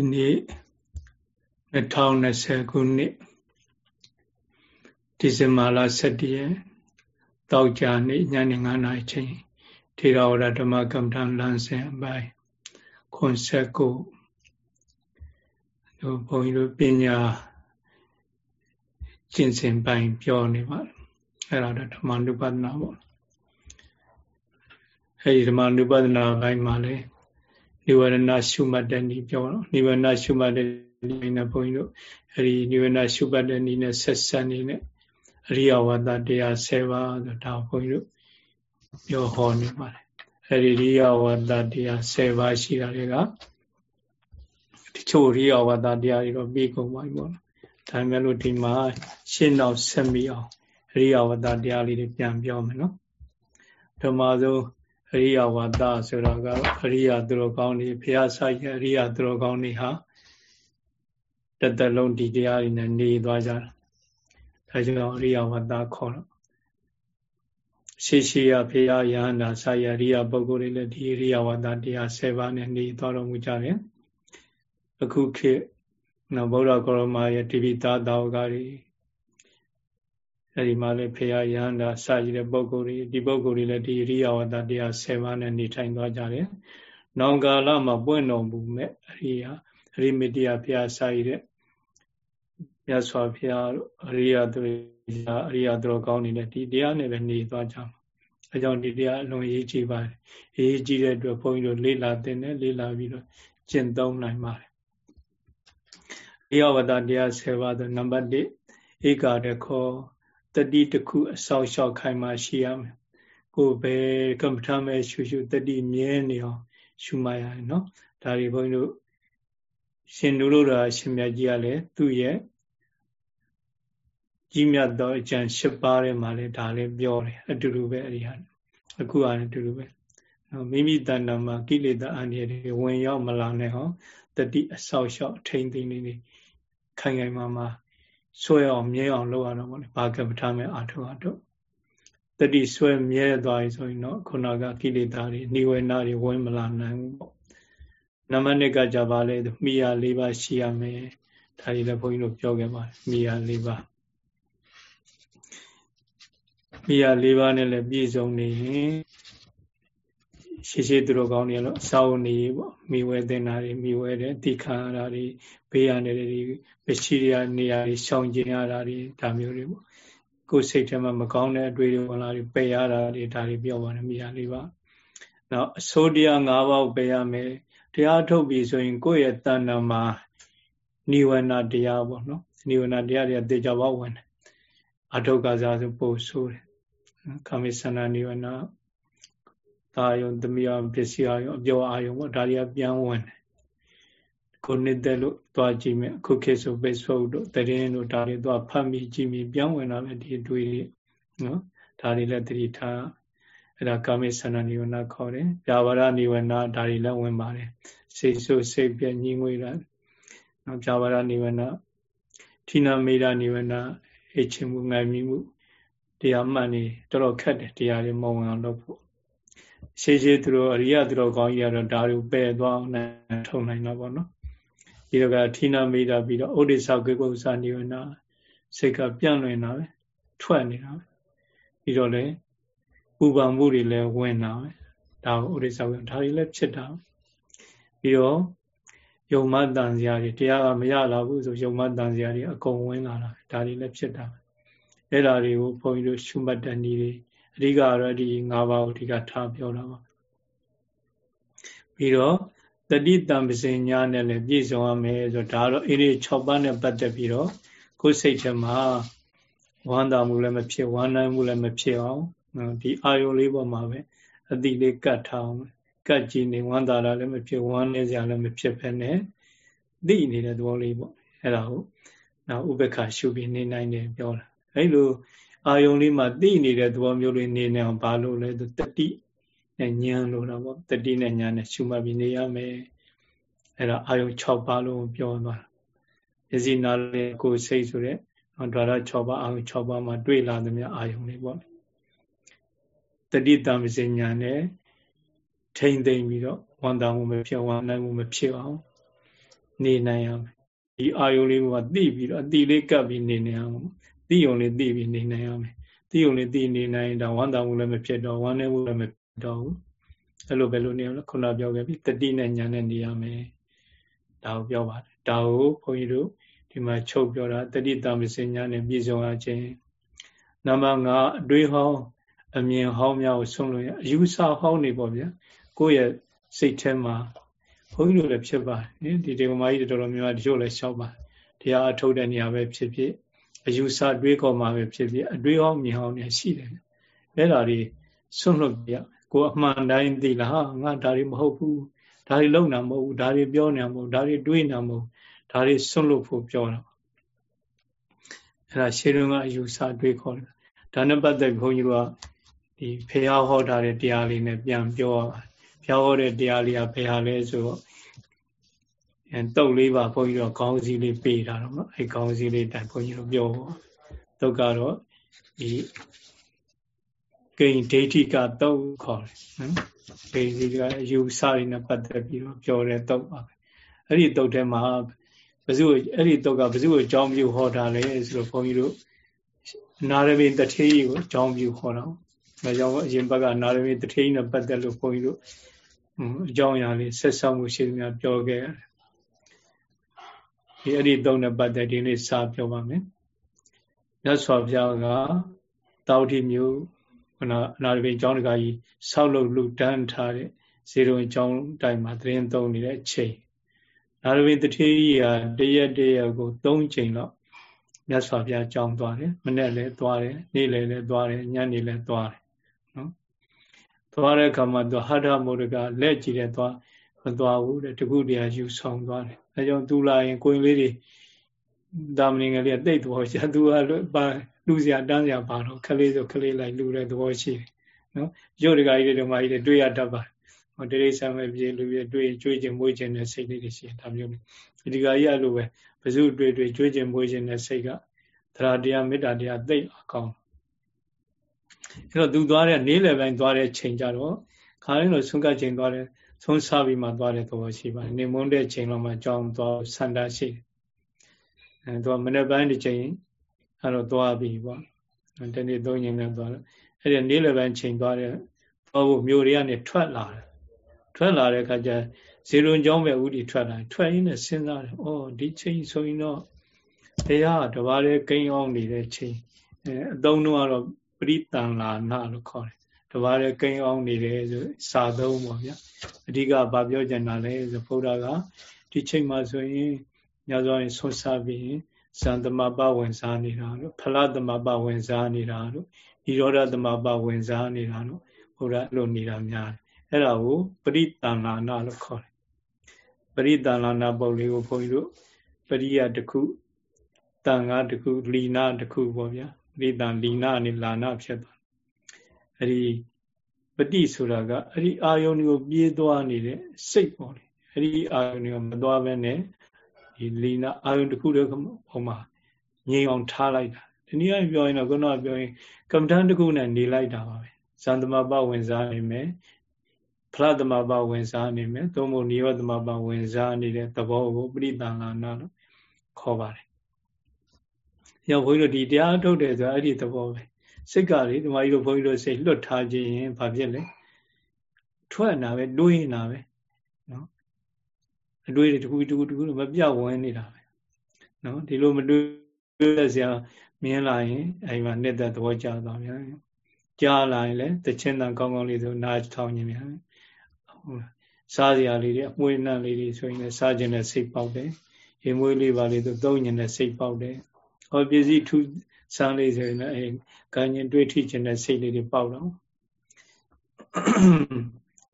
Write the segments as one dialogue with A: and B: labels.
A: ဒီနေ့2020ခုနှစ်ဒီဇင်ဘာလ17ရက်တောက်ကြနေ့ညနေ9:00နာရီချိန်ထေရဝါဒဓမ္မကမ္မဋ္ဌာန်းလမ်းစဉ်အပိုင်းခွန်ဆက်ကိုတို့ဘုန်းကြီးတို့ပညာကျင့်စဉ်ပိုင်းပြောနေပါတယ်အဲ့ဒါတော့ဓမ္မနုပဒနာပေါ့အဲ့ဒီဓမ္မနုပဒနာပိုင်းမှာလည်း နိဝရဏရှုမှတ်တဲ့နည်းပြောတော့နိဝရဏရှုမှတ်တဲ့နည်းနဲ့ဘုန်းကြီးတို့အဲဒီနိဝရဏရှုမှတ်တဲ့နည်းနဲ့ဆက်ဆက်နေနဲ့အရိယဝါဒတရား7ပါးဆိုဒါဘုန်းကြီးတို့ပြောဟောနေပါတယ်အဲဒီရိယဝါဒတရား7ပါးရှိတာတွေကတချို့ရိယဝါဒတရားတွေတော့ပြီးကုန်ပါပြီပေါ့ဒါပေမဲ့လို့ဒီမှာရှင်းတော့ဆက်မိအောင်အရိယဝါဒတရားလေးတွေပြန်ပြောမယ်နော်ဓမ္မဆုံး အရိယဝါဒဆိုတော့ကအရိယသူတော်ကောင်းတွေဘုရားဆိုင်အရိယသူတော်ကောင်းတွေဟာတသက်လုံးဒီတရားတွေနဲ့နေသွားကြတာဒါကြောင့်အရိယဝါဒခေါ်တော့ရှိရှိယဘုရားယဟန္တာဆိုင်အရိယပုဂ္ဂိုလ်တွေလည်းဒီအရိယဝါဒတရား7ပါးနဲ့နေသွားတော်မူကြတယ်အခုခေတ်နော်ဗုဒ္ဓဂေါရမရဲ့တိပိသားတာဝကတွေ အဲဒီမှာလည်းဖေယယန္တာစရည်တဲ့ပုဂ္ဂိုလ်တွေဒီပုဂ္ဂိုလ်တွေလည်းဒီရိယဝတ္တတရား7ပါးနဲ့နေထိုင်သွားကြတယ်။နောင်ကာလမှာပွင့်တော်မူမဲ့အရိယအရိမတ္တယဘုရားစရည်တဲ့မြတ်စွာဘုရားအရိယသူအရိယသူတော်ကောင်းနေတယ်ဒီတရားနဲ့ပဲနေသွားကြမှာ။အဲကြောင့်ဒီတရားအလွန်ရေးကြည့်ပါတယ်။ရေးကြည့်တဲ့အတွက်ဘုန်းကြီးတို့လေ့လာတဲ့နဲ့လေ့လာပြီးတော့ကျင့်သုံးနိုင်ပါတယ်။ရိယဝတ္တတရား7ပါးဆိုနံပါတ်1ဧကာရခော တတိတစ်ခုအဆောက်ရှောက်ခိုင်မှရှိရမယ်ကိုယ်ပဲကမ္မထမဲ့ရှုရှုတတိမြဲနေအောင်ရှုမှတ်ရတယ်နော်ဒါတွေဘုန်းကြီးတို့ရှင်နုလို့တာရှင်မြတ်ကြီးကလည်းသူ့ရဲ့ကြီးမြတ်သောအကျင့်၈ပါးထဲမှာလည်းဒါလည်းပြောတယ်အတူတူပဲအရိယာအခုကလည်းအတူတူပဲနော်မိမိတဏ္ဍာမှာကိလေသာအန္တရာယ်တွေဝင်ရောက်မလာနဲ့ဟောတတိအဆောက်ရှောက်ထိမ့်သိနေနေခိုင်ခိုင်မာမာ ဆွဲအောင်မြဲအောင်လုပ်ရတော့ဗောလေဘာကပ္ပထမဲ့အာထုအတော့တတိဆွဲမြဲသွားပြီဆိုရင်တော့ခုနကကိလေသာတွေនិဝေနတွေဝင်မလာနိုင်ဘူးပေါ့နမနစ်ကကြပါလေမိယာ၄ပါးရှိရမယ်ဒါကြီးလည်းဘုန်းကြီးတို့ပြောခဲ့ပါတယ်မိယာ၄ပါးမိယာ၄ပါးနဲ့လည်းပြည့်စုံနေရင် ရှိရှိသူတို့ကောင်းနေလို့အစာအုပ်နေပေါ့မိဝဲတင်တာတွေမိဝဲတဲ့တိခါရတာတွေဘေးရနေတွေမရှိရနေရာတွေရှောင်ကျင်ရတာတွေဒါမျိုးတွေပေါ့ကိုယ်စိတ်ထဲမှာမကောင်းတဲ့အတွေ့အကြုံဝင်လာတွေပယ်ရတာတွေဒါတွေပြောပါတယ်မိရလေးပါနောက်အစိုးတရား၅ပါးပယ်ရမယ်တရားထုတ်ပြီဆိုရင်ကိုယ့်ရဲ့တဏ္ဍာမှာနိဝရဏတရားပေါ့နော်နိဝရဏတရားတွေကတေချာပေါဝင်တယ်အထုတ်ကစားဆိုပို့ဆိုးတယ်ကာမိသနာနိဝရဏ သာယုံသမီးအောင်ပစ္စည်းအောင်အပြောအာယုံပေါ့ဒါတွေကပြန်ဝင်တယ်ကိုနှစ်သက်လို့သွားကြည့်မယ်အခုခေတ်ဆို Facebook တို့တရင်တို့ဒါတွေသွားဖတ်မိကြည့်မိပြန်ဝင်လာမယ်ဒီအတွေ့တွေနော်ဒါတွေလည်းတတိထားအဲ့ဒါကာမိသနာနိဝရဏခေါ်တယ်။ဗျာပါဒနိဝရဏဒါတွေလည်းဝင်ပါတယ်။စိတ်ဆိုးစိတ်ပြညှင်းငွေတာနော်ဗျာပါဒနိဝရဏဌိနမေဒနိဝရဏအချင်းမှုငိုင်မိမှုတရားမှန်နေတော်တော်ခက်တယ်တရားတွေမဝင်အောင်လုပ်ဖို့ ရှေးရှေးသူတို့အရိယသူတို့ကောင်းကြီးကတော့ဒါတွေပယ်သွားအောင်နဲ့ထုံနိုင်တော့ဗောနော်ဒီတော့ကဌိနမေဒပြီးတော့ဩဒိသကေကုသနိဝရဏစိတ်ကပြန့်လွင်တာပဲထွက်နေတာပဲပြီးတော့လည်းပူပန်မှုတွေလည်းဝင်တာပဲဒါကိုဥရိစ္ဆဝေဒါတွေလည်းဖြစ်တာပြီးတော့ယုံမတန်စရာတွေတရားကမရလာဘူးဆိုယုံမတန်စရာတွေအကုန်ဝင်လာတာဒါတွေလည်းဖြစ်တာအဲ့ဒါတွေကိုဘုန်းကြီးတို့ရှုမှတ်တဲ့နည်းတွေ အဓိကတော့ဒီ၅ပါးကိုအဓိကထားပြောတာပါပြီးတော့တတိတံပစင်ညာနဲ့လည်းပြည့်စုံရမယ်ဆိုဒါတော့အဲ့ဒီ6ပါးနဲ့ပတ်သက်ပြီးတော့ကိုယ်စိတ်ထဲမှာဝမ်းသာမှုလည်းမဖြစ်ဝမ်းနည်းမှုလည်းမဖြစ်အောင်နော်ဒီအာယုလေးပေါ်မှာပဲအတိလေးကတ်ထားအောင်ကတ်ကြည့်နေဝမ်းသာတာလည်းမဖြစ်ဝမ်းနည်းစရာလည်းမဖြစ်ဖ ೇನೆ သိနေတဲ့သဘောလေးပေါ့အဲ့ဒါဟုတ်နောက်ဥပ္ပခါရှုပြီးနေနိုင်တယ်ပြောတာအဲ့လို အာယုလေးမှာသိနေတဲ့သဘောမျိုးလေးနေနေအောင်ဘာလို့လဲတတိနဲ့ဉာဏ်လို့တော့ပေါ့တတိနဲ့ဉာဏ်နဲ့ရှုမှတ်ပြီးနေရမယ်အဲ့ဒါအာယု6ပါးလုံးပြောသွားတာမျက်စိနားလေးကိုယ်စိတ်ဆိုတဲ့ဒွါရ6ပါးအာယု6ပါးမှာတွေ့လာသမျှအာယုလေးပေါ့တတိတံပစညာနဲ့ထိမ့်သိမ့်ပြီးတော့ဝန်တမှုမဖြစ်ဝန်နိုင်မှုမဖြစ်အောင်နေနိုင်ရမယ်ဒီအာယုလေးကသိပြီးတော့အတိလေးကပ်ပြီးနေနေအောင် သိုံလေးသိပြီးနေနိုင်ရမယ်သိုံလေးသိနေနိုင်တော့ဝမ်းသာမှုလည်းမဖြစ်တော့ဝမ်းနည်းမှုလည်းမဖြစ်တော့ဘူးအဲ့လိုပဲလို့နေရခုနပြောခဲ့ပြီတတိနဲ့ညာနဲ့နေရမယ်ဒါကိုပြောပါတယ်ဒါကိုဘုန်းကြီးတို့ဒီမှာချုပ်ပြောတာတတိတမစဉ္ညာနဲ့ပြည့်စုံအခြင်းနံပါတ်5အတွေးဟောင်းအမြင်ဟောင်းများကိုဆုံးလို့ရအယူဆဟောင်းနေပေါ့ဗျာကိုယ့်ရဲ့စိတ်ထဲမှာဘုန်းကြီးတို့လည်းဖြစ်ပါတယ်ဒီဒီကမာကြီးတော်တော်များများတချို့လည်းရှောက်ပါတရားအထုတ်တဲ့နေရာပဲဖြစ်ဖြစ် အယူဆတွေးခေါ်မှာပဲဖြစ်ဖြစ်အတွေးဟောင်းမြင်ဟောင်းနေရှိတယ်အဲ့ဒါတွေဆွန့်လွတ်ပြကိုအမှန်တိုင်းသိလားဟာငါဒါတွေမဟုတ်ဘူးဒါတွေလုံတာမဟုတ်ဘူးဒါတွေပြောနေတာမဟုတ်ဒါတွေတွေးနေတာမဟုတ်ဒါတွေဆွန့်လွတ်ဖို့ပြောတာအဲ့ဒါရှေးတုန်းကအယူဆတွေးခေါ်တယ်ဒါနဲ့ပတ်သက်ဘုန်းကြီးတို့ကဒီဖះဟောထားတဲ့တရားလေးနဲ့ပြန်ပြောရပါဖះဟောတဲ့တရားလေးကဘယ်ဟာလဲဆိုတော့အဲ တုတ်လေးပါဘုန်းကြီးတို့ခေါင်းစည်းလေးပေးတာတော့နော်အဲခေါင်းစည်းလေးတိုင်ဘုန်းကြီးတို့ပြောတုတ်ကတော့ဒီဂိန်ဒိဋ္ဌိကတုတ်ခေါ်တယ်နော်ဂိန်ဒီကအယူဆရင်းနဲ့ပတ်သက်ပြီးတော့ပြောတဲ့တုတ်ပါပဲအဲ့ဒီတုတ်ထဲမှာဘယ်သူအဲ့ဒီတုတ်ကဘယ်သူကိုအကြောင်းပြုဟောတာလဲဆိုတော့ဘုန်းကြီးတို့နာရဝိတထေးကိုအကြောင်းပြုဟောတော့ဒါကြောင့်အရင်ဘက်ကနာရဝိတထေးနဲ့ပတ်သက်လို့ဘုန်းကြီးတို့အကြောင်းအရာလေးဆက်ဆောက်မှုရှိသမျှပြောခဲ့ရတယ် ဒီအဲ့ဒီသုံးနဲ့ပတ်သက်ဒီနေ့စာပြောပါမယ်မြတ်စွာဘုရားကတောတိမျိုးခဏအနာရဝိအကြောင်းတကာကြီးဆောက်လုပ်လူတန်းထားတဲ့ဇေရုံအကြောင်းတိုင်းမှာသတင်းသုံးနေတဲ့အချိန်နာရဝိတထေးကြီးဟာတရက်တရက်ကို၃ချိန်လောက်မြတ်စွာဘုရားကြောင်းသွားတယ်မနေ့လည်းသွားတယ်နေ့လည်းလည်းသွားတယ်ညနေလည်းသွားတယ်နော်သွားတဲ့အခါမှာသူဟထမုဒ္ဒကလက်ကြည့်တဲ့သွားမသွားဘူးတဲ့တခုတည်းယူဆောင်သွားတယ် အဲကြောင့်သူလာရင်ကိုရင်လေးတွေတာမဏေငယ်လေးတိတ်သဘောရှိသူကပါလူစရာတန်းစရာပါတော့ခလေးဆိုခလေးလိုက်လူတဲ့သဘောရှိတယ်နော်ရုပ်တကာကြီးတွေဓမ္မကြီးတွေတွေ့ရတတ်ပါတယ်ဟောတိရိစ္ဆာန်ပဲပြေလူပြေတွေ့ကြွေးခြင်းမွေးခြင်းတဲ့စိတ်လေးတွေရှိတယ်ဒါမျိုးဒီဒီကကြီးအဲ့လိုပဲဘဇုတွေ့တွေ့ကြွေးခြင်းမွေးခြင်းတဲ့စိတ်ကသရတရားမေတ္တာတရားသိအကောင်းအဲ့တော့သူသွားတဲ့နေ့လယ်ပိုင်းသွားတဲ့ချိန်ကြတော့ခါရင်းလို့ဆုံးကချိန်သွားတယ် ဆုံးစားပြီးမှသွားတဲ့သဘောရှိပါတယ်နေမွန်းတဲ့ချိန်လောက်မှကြောင်းသွားဆန္ဒရှိတယ်အဲသူကမနေ့ပိုင်းတစ်ချိန်အဲ့တော့သွားပြီးပေါ့တနေ့သုံးချိန်နဲ့သွားတယ်အဲ့ဒီနေ့လယ်ပိုင်းချိန်သွားတဲ့သွားဖို့မြို့တွေကနေထွက်လာတယ်ထွက်လာတဲ့အခါကျဇေရုံကျောင်းပဲဥတီထွက်လာထွက်ရင်းနဲ့စဉ်းစားတယ်။အော်ဒီချိန်ဆိုရင်တော့တရားတဘာလေးကိန်းအောင်နေတဲ့ချိန်အဲအသုံးတော့ကတော့ပရိတန်လာနာလို့ခေါ်တယ်။ တဘာလေးကိန်းအောင်နေတယ်ဆိုစာသုံးပေါ့ဗျာ။အဓိကဗာပြောကြတာလဲဆိုဘုရားကဒီချိန်မှာဆိုရင်ညဇောရင်ဆွဆပြီးဇန်သမပဝင်စားနေတာလို့ဖလားသမပဝင်စားနေတာလို့ဤရောဓသမပဝင်စားနေတာလို့ဘုရားအဲ့လိုနေတာများတယ်။အဲ့ဒါကိုပရိတန်လာနာလို့ခေါ်တယ်။ပရိတန်လာနာပုံလေးကိုဘုန်းကြီးတို့ပရိယတစ်ခုတန်ငါတခုလီနာတခုပေါ့ဗျာလိတံလီနာနဲ့လာနာဖြစ်သွား အဲ့ဒီပฏิဆိုတာကအဲ့ဒီအာယုန်ကိုပြေးသွားနေတဲ့စိတ်ပေါ့လေအဲ့ဒီအာယုန်ကိုမသွားဘဲနဲ့ဒီလီနာအာယုန်တခုတည်းပုံမှာငြိမ်အောင်ထားလိုက်တာဒီနည်းအပြောရင်တော့ခုနကပြောရင်ကမ္မဋ္ဌာန်းတခုနဲ့နေလိုက်တာပါပဲဇန်သမပဝင်စားနေမယ်ဖလားသမပဝင်စားနေမယ်သုံးဖို့နိရောသမပဝင်စားနေတဲ့သဘောကိုပရိသန္လာနာလို့ခေါ်ပါတယ်ရောက်ဘုန်းကြီးတို့ဒီတရားထုတ်တယ်ဆိုတာအဲ့ဒီသဘောပဲ စိတ်ကလေဒီမကြီးတို့ဘုန်းကြီးတို့စိတ်လွတ်ထားခြင်းရင်ဘာဖြစ်လဲထွက်လာပဲတွေးနေတာပဲနော်အတွေးတွေတခုတခုတခုမပြတ်ဝင်နေတာပဲနော်ဒီလိုမတွေးရစရာမြင်လာရင်အဲ့မှာနှစ်သက်သဘောကျသွားပြန်ကြားလာရင်လည်းတခြင်းတန်ကောင်းကောင်းလေးဆိုနားထောင်ခြင်းပြန်ဟုတ်လားစားစရာလေးတွေအမွှေးနှံလေးတွေဆိုရင်လည်းစားခြင်းနဲ့စိတ်ပေါက်တယ်ရေမွေးလေးပါလေးဆိုသုံးခြင်းနဲ့စိတ်ပေါက်တယ်ဟောပစ္စည်းထူ ဆန်းလေးဆိုရင်လည်းအဲကံရင်တွေးထိခြင်းတဲ့စိတ်လေးတွေပေါက်တော့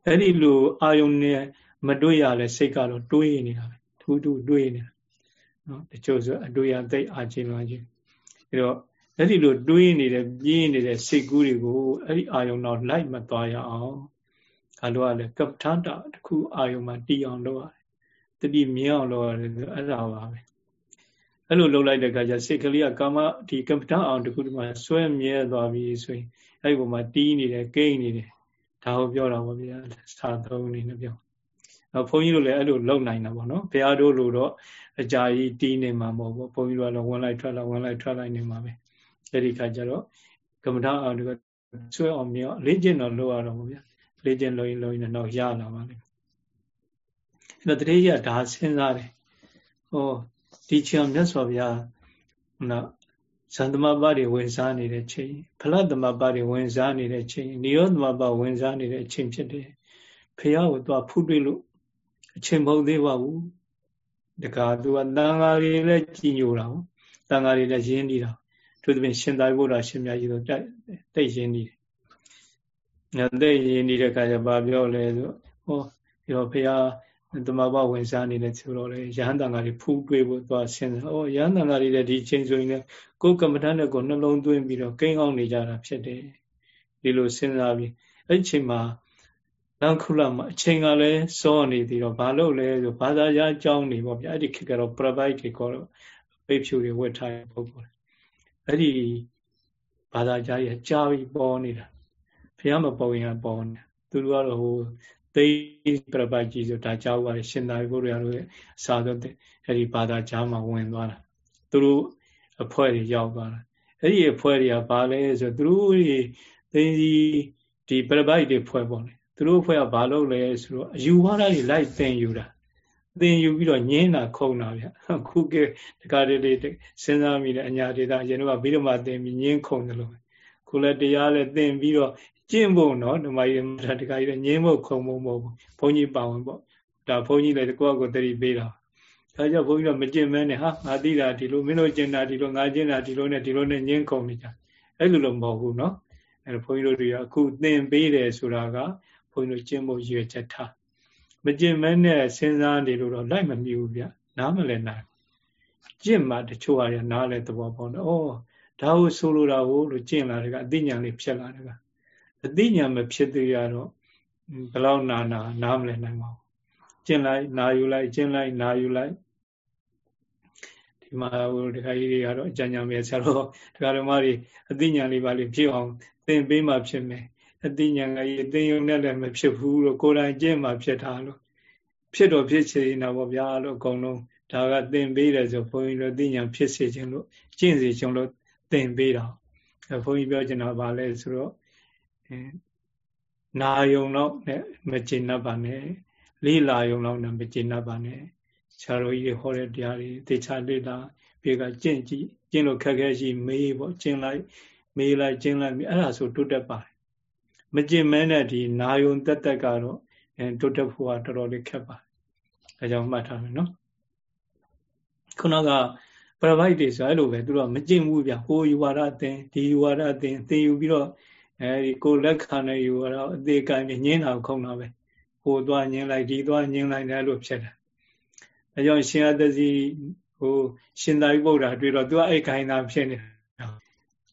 A: အဲ့ဒီလိုအာယုန်နဲ့မတွေ့ရလဲစိတ်ကတော့တွေးနေတာပဲထူးထူးတွေးနေတာနော်တချို့ဆိုအတွေ့အသိအာချင်းလွန်ချင်းအဲ့တော့အဲ့ဒီလိုတွေးနေတဲ့ပြင်းနေတဲ့စိတ်ကူးတွေကိုအဲ့ဒီအာယုံတော့လိုက်မသွားရအောင်ဒါတော့လည်းကပ္ပထတာတခုအာယုံမှာတီးအောင်လုပ်ရတယ်တတိမြင်အောင်လုပ်ရတယ်အဲ့ဒါပါပဲ အဲ့လိုလုပ်လိုက်တဲ့အခါကျစိတ်ကလေးကကာမဒီကမ္ပဋ္ဌအောင်တခုဒီမှာဆွဲမြဲသွားပြီဆိုရင်အဲ့ဒီပုံမှာတီးနေတယ်ကိန်းနေတယ်ဒါကိုပြောတာပါဗျာစာသုံးနေနဲ့ပြောနော်ဘုန်းကြီးတို့လည်းအဲ့လိုလုံနိုင်တာပေါ့နော်ဘုရားတို့လိုတော့အကြာကြီးတီးနေမှာမဟုတ်ဘူးဘုန်းကြီးတို့ကတော့ဝင်လိုက်ထွက်လိုက်ဝင်လိုက်ထွက်လိုက်နေမှာပဲအဲ့ဒီခါကျတော့ကမ္မထာအောင်ဒီကဆွဲအောင်မြောက်လေ့ကျင့်တော့လုပ်ရတော့ဘူးဗျာလေ့ကျင့်လို့ရင်လို့ရင်တော့ရလာပါလိမ့်အဲ့တော့တတိယဒါစဉ်းစားတယ်ဟော ဒီချောင်မြတ်စွာဘုရားနော်ဇန်သမပတွေဝင်စားနေတဲ့ချိန်ဖလတ်သမပတွေဝင်စားနေတဲ့ချိန်နိရောသမပဝင်စားနေတဲ့အချိန်ဖြစ်တယ်ဖះကိုသွားဖူးတွေ့လို့အချိန်မဟုတ်သေးပါဘူးတခါသူကတန်ဃာတွေလည်းကြည်ညိုတာဟုတ်တန်ဃာတွေလည်းရင်းနေတာသူသဖြင့်ရှင်သာရိပုတ္တရာရှင်မြတ်ကြီးတို့တိုက်တိတ်ရင်းနေတယ်။ညတိတ်ရင်းနေတဲ့အခါကျဘာပြောလဲဆိုဟောဒီတော့ဖះ သမဘဝင်စားနေတယ်ဆိုတော့လေရဟန်းတန်ဃာတွေဖူးတွေးဖို့သွားစဉ်းစား။ဩရဟန်းတန်ဃာတွေလည်းဒီချိန်ဆိုရင်လည်းကိုယ်ကမ္မဋ္ဌာန်းနဲ့ကိုနှလုံးသွင်းပြီးတော့ကိန်းအောင်နေကြတာဖြစ်တယ်။ဒီလိုစဉ်းစားပြီးအဲ့ဒီချိန်မှာနောက်ခုလမှာအချိန်ကလည်းစောနေသေးတော့ဘာလို့လဲဆိုဘာသာကြားအကြောင်းနေပေါ့ဗျာအဲ့ဒီခေတ်ကတော့ provide တွေခေါ်တော့ပိတ်ဖြူတွေဝတ်ထားတဲ့ပုဂ္ဂိုလ်အဲ့ဒီဘာသာကြားရဲ့ကြားပြီးပေါ်နေတာဘုရားမပေါ်ရင်ပေါ်နေသူတို့ကတော့ဟို သိပြပိုက်ကြီးဆိုဒါကြောက်ပါတယ်ရှင်သာရိပုတ္တရာတို့ရဲ့အစာတော့အဲ့ဒီဘာသာကြားမှာဝင်သွားတာသူတို့အဖွဲ့တွေရောက်သွားတာအဲ့ဒီအဖွဲ့တွေကဘာလဲဆိုသူတို့တွေသိဒီပြပိုက်တွေဖွဲ့ပေါ်နေသူတို့အဖွဲ့ကဘာလုပ်လဲဆိုတော့အယူဝါဒတွေလိုက်သင်ယူတာသင်ယူပြီးတော့ညင်းတာခုံတာဗျခုကတခါတလေစဉ်းစားမိတဲ့အညာဒေတာအရင်ကပြီးတော့မှသင်ပြီးညင်းခုံတယ်လို့ခုလည်းတရားလည်းသင်ပြီးတော့ ကျင့်ဖို့နော်ဓမ္မကြီးမတခါကြီးညင်းဖို့ခုံဖို့မဟုတ်ဘူးဘုန်းကြီးပါဝင်ပေါ့ဒါဘုန်းကြီးလည်းကိုယ့်ကိုယ်တတိပေးတာဒါကြောင့်ဘုန်းကြီးကမကျင့်မဲနဲ့ဟာငါသိတာဒီလိုမင်းတို့ကျင့်တာဒီလိုငါကျင့်တာဒီလိုနဲ့ဒီလိုနဲ့ညင်းခုံနေကြအဲ့လိုလို့မဟုတ်ဘူးနော်အဲ့ဘုန်းကြီးတို့တွေကအခုသင်ပေးတယ်ဆိုတာကဘုန်းကြီးတို့ကျင့်ဖို့ရွေချက်ထားမကျင့်မဲနဲ့စဉ်းစားနေလို့တော့လိုက်မမြူဘူးဗျနားမလဲနိုင်ကျင့်မှတချို့ဟာရနားလဲသဘောပေါက်တယ်ဩဒါကိုဆိုလိုတာကိုလို့ကျင့်လာတယ်ကအသိဉာဏ်လေးဖြစ်လာတယ်က အသိဉာဏ်မဖြစ်သေးရတော့ဘလောက်နာနာနားမလဲနိုင်ပါဘူးကျင့်လိုက်နာယူလိုက်ကျင့်လိုက်နာယူလိုက်ဒီမှာဟိုတခါကြီးတွေကတော့အကြံဉာဏ်ပဲဆရာတော်တခါတော်မတွေအသိဉာဏ်လေးပါလေးဖြစ်အောင်သင်ပေးမှဖြစ်မယ်အသိဉာဏ်ကကြီးသင်ယုံနဲ့လည်းမဖြစ်ဘူးလို့ကိုယ်တိုင်ကျင့်မှဖြစ်တာလို့ဖြစ်တော့ဖြစ်ချင်တာပေါ့ဗျာလို့အကုန်လုံးဒါကသင်ပေးတယ်ဆိုဘုန်းကြီးတို့သိဉာဏ်ဖြစ်စေခြင်းလို့ကျင့်စေခြင်းလို့သင်ပေးတာအဲဘုန်းကြီးပြောချင်တာပါလဲဆိုတော့ နာယုံတော့နဲ့မကျင့်납ပါနဲ့လေးလာယုံတော့နဲ့မကျင့်납ပါနဲ့ဆရာတော်ကြီးဟောတဲ့တရားတွေသေချာလေ့လာပြေကကျင့်ကြည့်ကျင့်လို့ခက်ခဲရှိမေးပေါ့ကျင့်လိုက်မေးလိုက်ကျင့်လိုက်အဲ့ဒါဆိုတိုးတက်ပါတယ်မကျင့်မဲနဲ့ဒီနာယုံတက်တက်ကတော့အဲတိုးတက်ဖို့ကတော်တော်လေးခက်ပါတယ်ဒါကြောင့်မှတ်ထားမယ်နော်ခုနကပရပိုက်တွေဆိုအဲ့လိုပဲသူတို့ကမကျင့်ဘူးဗျဟိုယူဝါဒအသင်ဒီယူဝါဒအသင်သင်ယူပြီးတော့ အဲဒီကိုလက်ခံတဲ့ယူဝါဒအသေးကံညင်းတာခုံတာပဲဟိုသွားညင်းလိုက်ဒီသွားညင်းလိုက်တယ်လို့ဖြစ်တယ်အဲကြောင့်ရှင်အသက်စီဟိုရှင်သာရိပုတ္တရာတွေ့တော့သူကအဲ့ခိုင်းတာဖြစ်နေတာ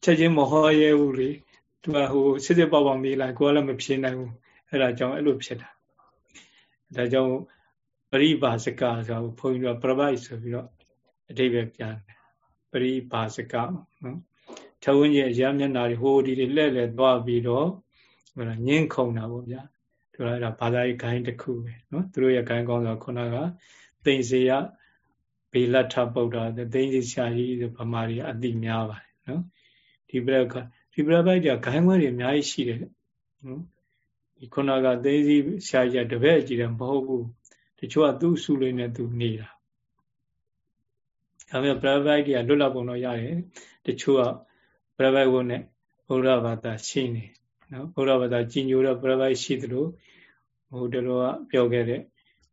A: ချက်ချင်းမဟောရဲဘူးလေသူကဟိုစစ်စစ်ပေါက်ပေါက်မေးလိုက်ကိုကလည်းမဖြေနိုင်ဘူးအဲ့ဒါကြောင့်အဲ့လိုဖြစ်တာဒါကြောင့်ပရိပါစကဆိုဘုန်းကြီးတို့ပရပိုက်ဆိုပြီးတော့အတိပ္ပယ်ပြန်တယ်ပရိပါစကနော် ထဝင်းကြီးရမျက်နာတွေဟိုဒီတွေလှဲ့လှဲ့သွားပြီးတော့ဟိုညင်းခုန်တာပေါ့ဗျာသူကအဲ့ဒါဘာသာရေးဂိုင်းတစ်ခုပဲနော်သူတို့ရဲ့ဂိုင်းကောင်းဆိုခုနကသိစေရဘေလတ်ထပုဒ္ဒါသိစေဆရာကြီးဆိုဗမာတွေအတိများပါတယ်နော်ဒီပြက်ကဒီပြပိုက်ကဂိုင်းခွဲတွေအများကြီးရှိတယ်နော်ဒီခုနကသိစီဆရာကြီးတပည့်ကြည့်တယ်မဟုတ်ဘူးတချို့ကသူ့စုလေးနဲ့သူနေတာဒါပေမဲ့ private တွေကလွတ်လပ်ပုံတော့ရတယ်တချို့က private ဝတ်နဲ့ဘုရားဘာသာရှိနေနော်ဘုရားဘာသာကြီးညိုတော့ private ရှိသလိုဟိုတတော်ကပြောခဲ့တဲ့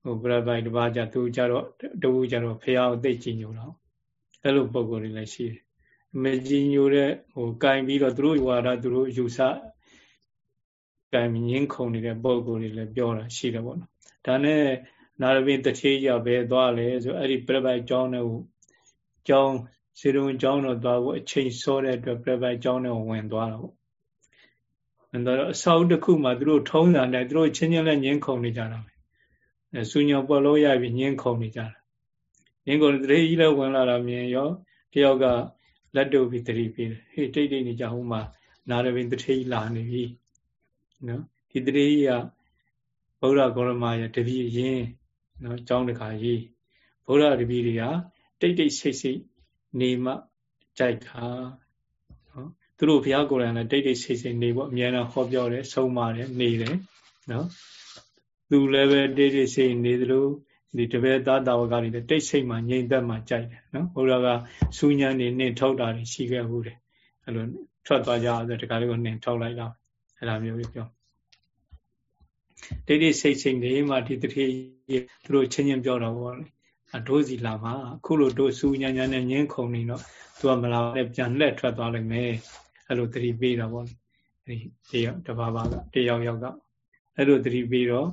A: ဟို private တစ်ပါးကြသူကြတော့တူကြတော့ဖះကိုသိကြီးညိုတော့အဲ့လိုပုံကိုယ်တွေလည်းရှိတယ်မကြီးညိုတဲ့ဟိုကင်ပြီးတော့သူတို့ဝါဒသူတို့ယူဆကင်ငင်းခုန်နေတဲ့ပုံကိုယ်တွေလည်းပြောတာရှိတယ်ပေါ့နော်ဒါနဲ့နာရပင်တထေးရပဲသွားလဲဆိုအဲ့ဒီပြပိုက်ကျောင်းနဲ့ဟိုကျောင်း စေတုံကျောင်းတော့သွားဖို့အချိန်စောတဲ့အတွက်ပြပိုက်ကျောင်းနဲ့ဝင်သွားတာပေါ့အဲ့တော့အဆောက်တစ်ခုမှာသူတို့ထုံးစံနဲ့သူတို့ချင်းချင်းလည်းငင်းခုန်နေကြတာပဲအဲဆူညောပေါ်လို့ရပြီးငင်းခုန်နေကြတာငင်းခုန်တထေးကြီးလည်းဝင်လာတာမြင်ရောတယောက်ကလက်တို့ပြီးတတိပေးတယ်ဟေးတိတ်တိတ်နေကြဟိုမှာနာရပင်တထေးလာနေပြီနော်ဒီတထေးကြီးကဗုဒ္ဓဂေါရမရဲ့တပည့်ရင်းနော်ကျောင်းတခါကြီးဗုဒ္ဓတပည့်တွေကတိတ်တိတ်ဆိတ်ဆိတ် နေမှကြိုက်တာနော်သူတို့ဘုရားကိုယ်တိုင်လည်းတိတ်တိတ်ဆိတ်ဆိတ်နေဖို့အများအားဟောပြောတယ်ဆုံးမတယ်နေတယ်နော်သူလည်းပဲတိတ်တိတ်ဆိတ်နေသလိုဒီတပည့်သားတာဝကတွေတိတ်ဆိတ်မှငြိမ်သက်မှကြိုက်တယ်နော်ဘုရားကစူးညံနေနှင်ထုတ်တာတွေရှိခဲ့ဘူးတယ်အဲ့လိုထွက်သွားကြဆိုတခါလေးကိုနှင်ထုတ်လိုက်တော့အဲ့လိုမျိုးပြောတိတ်တိတ်ဆိတ်ဆိတ်နေမှဒီတတိသူတို့ချင်းချင်းပြောတော့ဗောလေ အဒိုးစီလာပါအခုလိုတို့စူးညံညံနဲ့ငင်းခုန်နေတော့သူကမလာနဲ့ပြန်လှည့်ထွက်သွားလိမ့်မယ်အဲ့လိုတတိပေးတာဗောလေအဲ့ဒီတယောက်တဘာဘာကတယောက်ယောက်ကအဲ့လိုတတိပေးတော့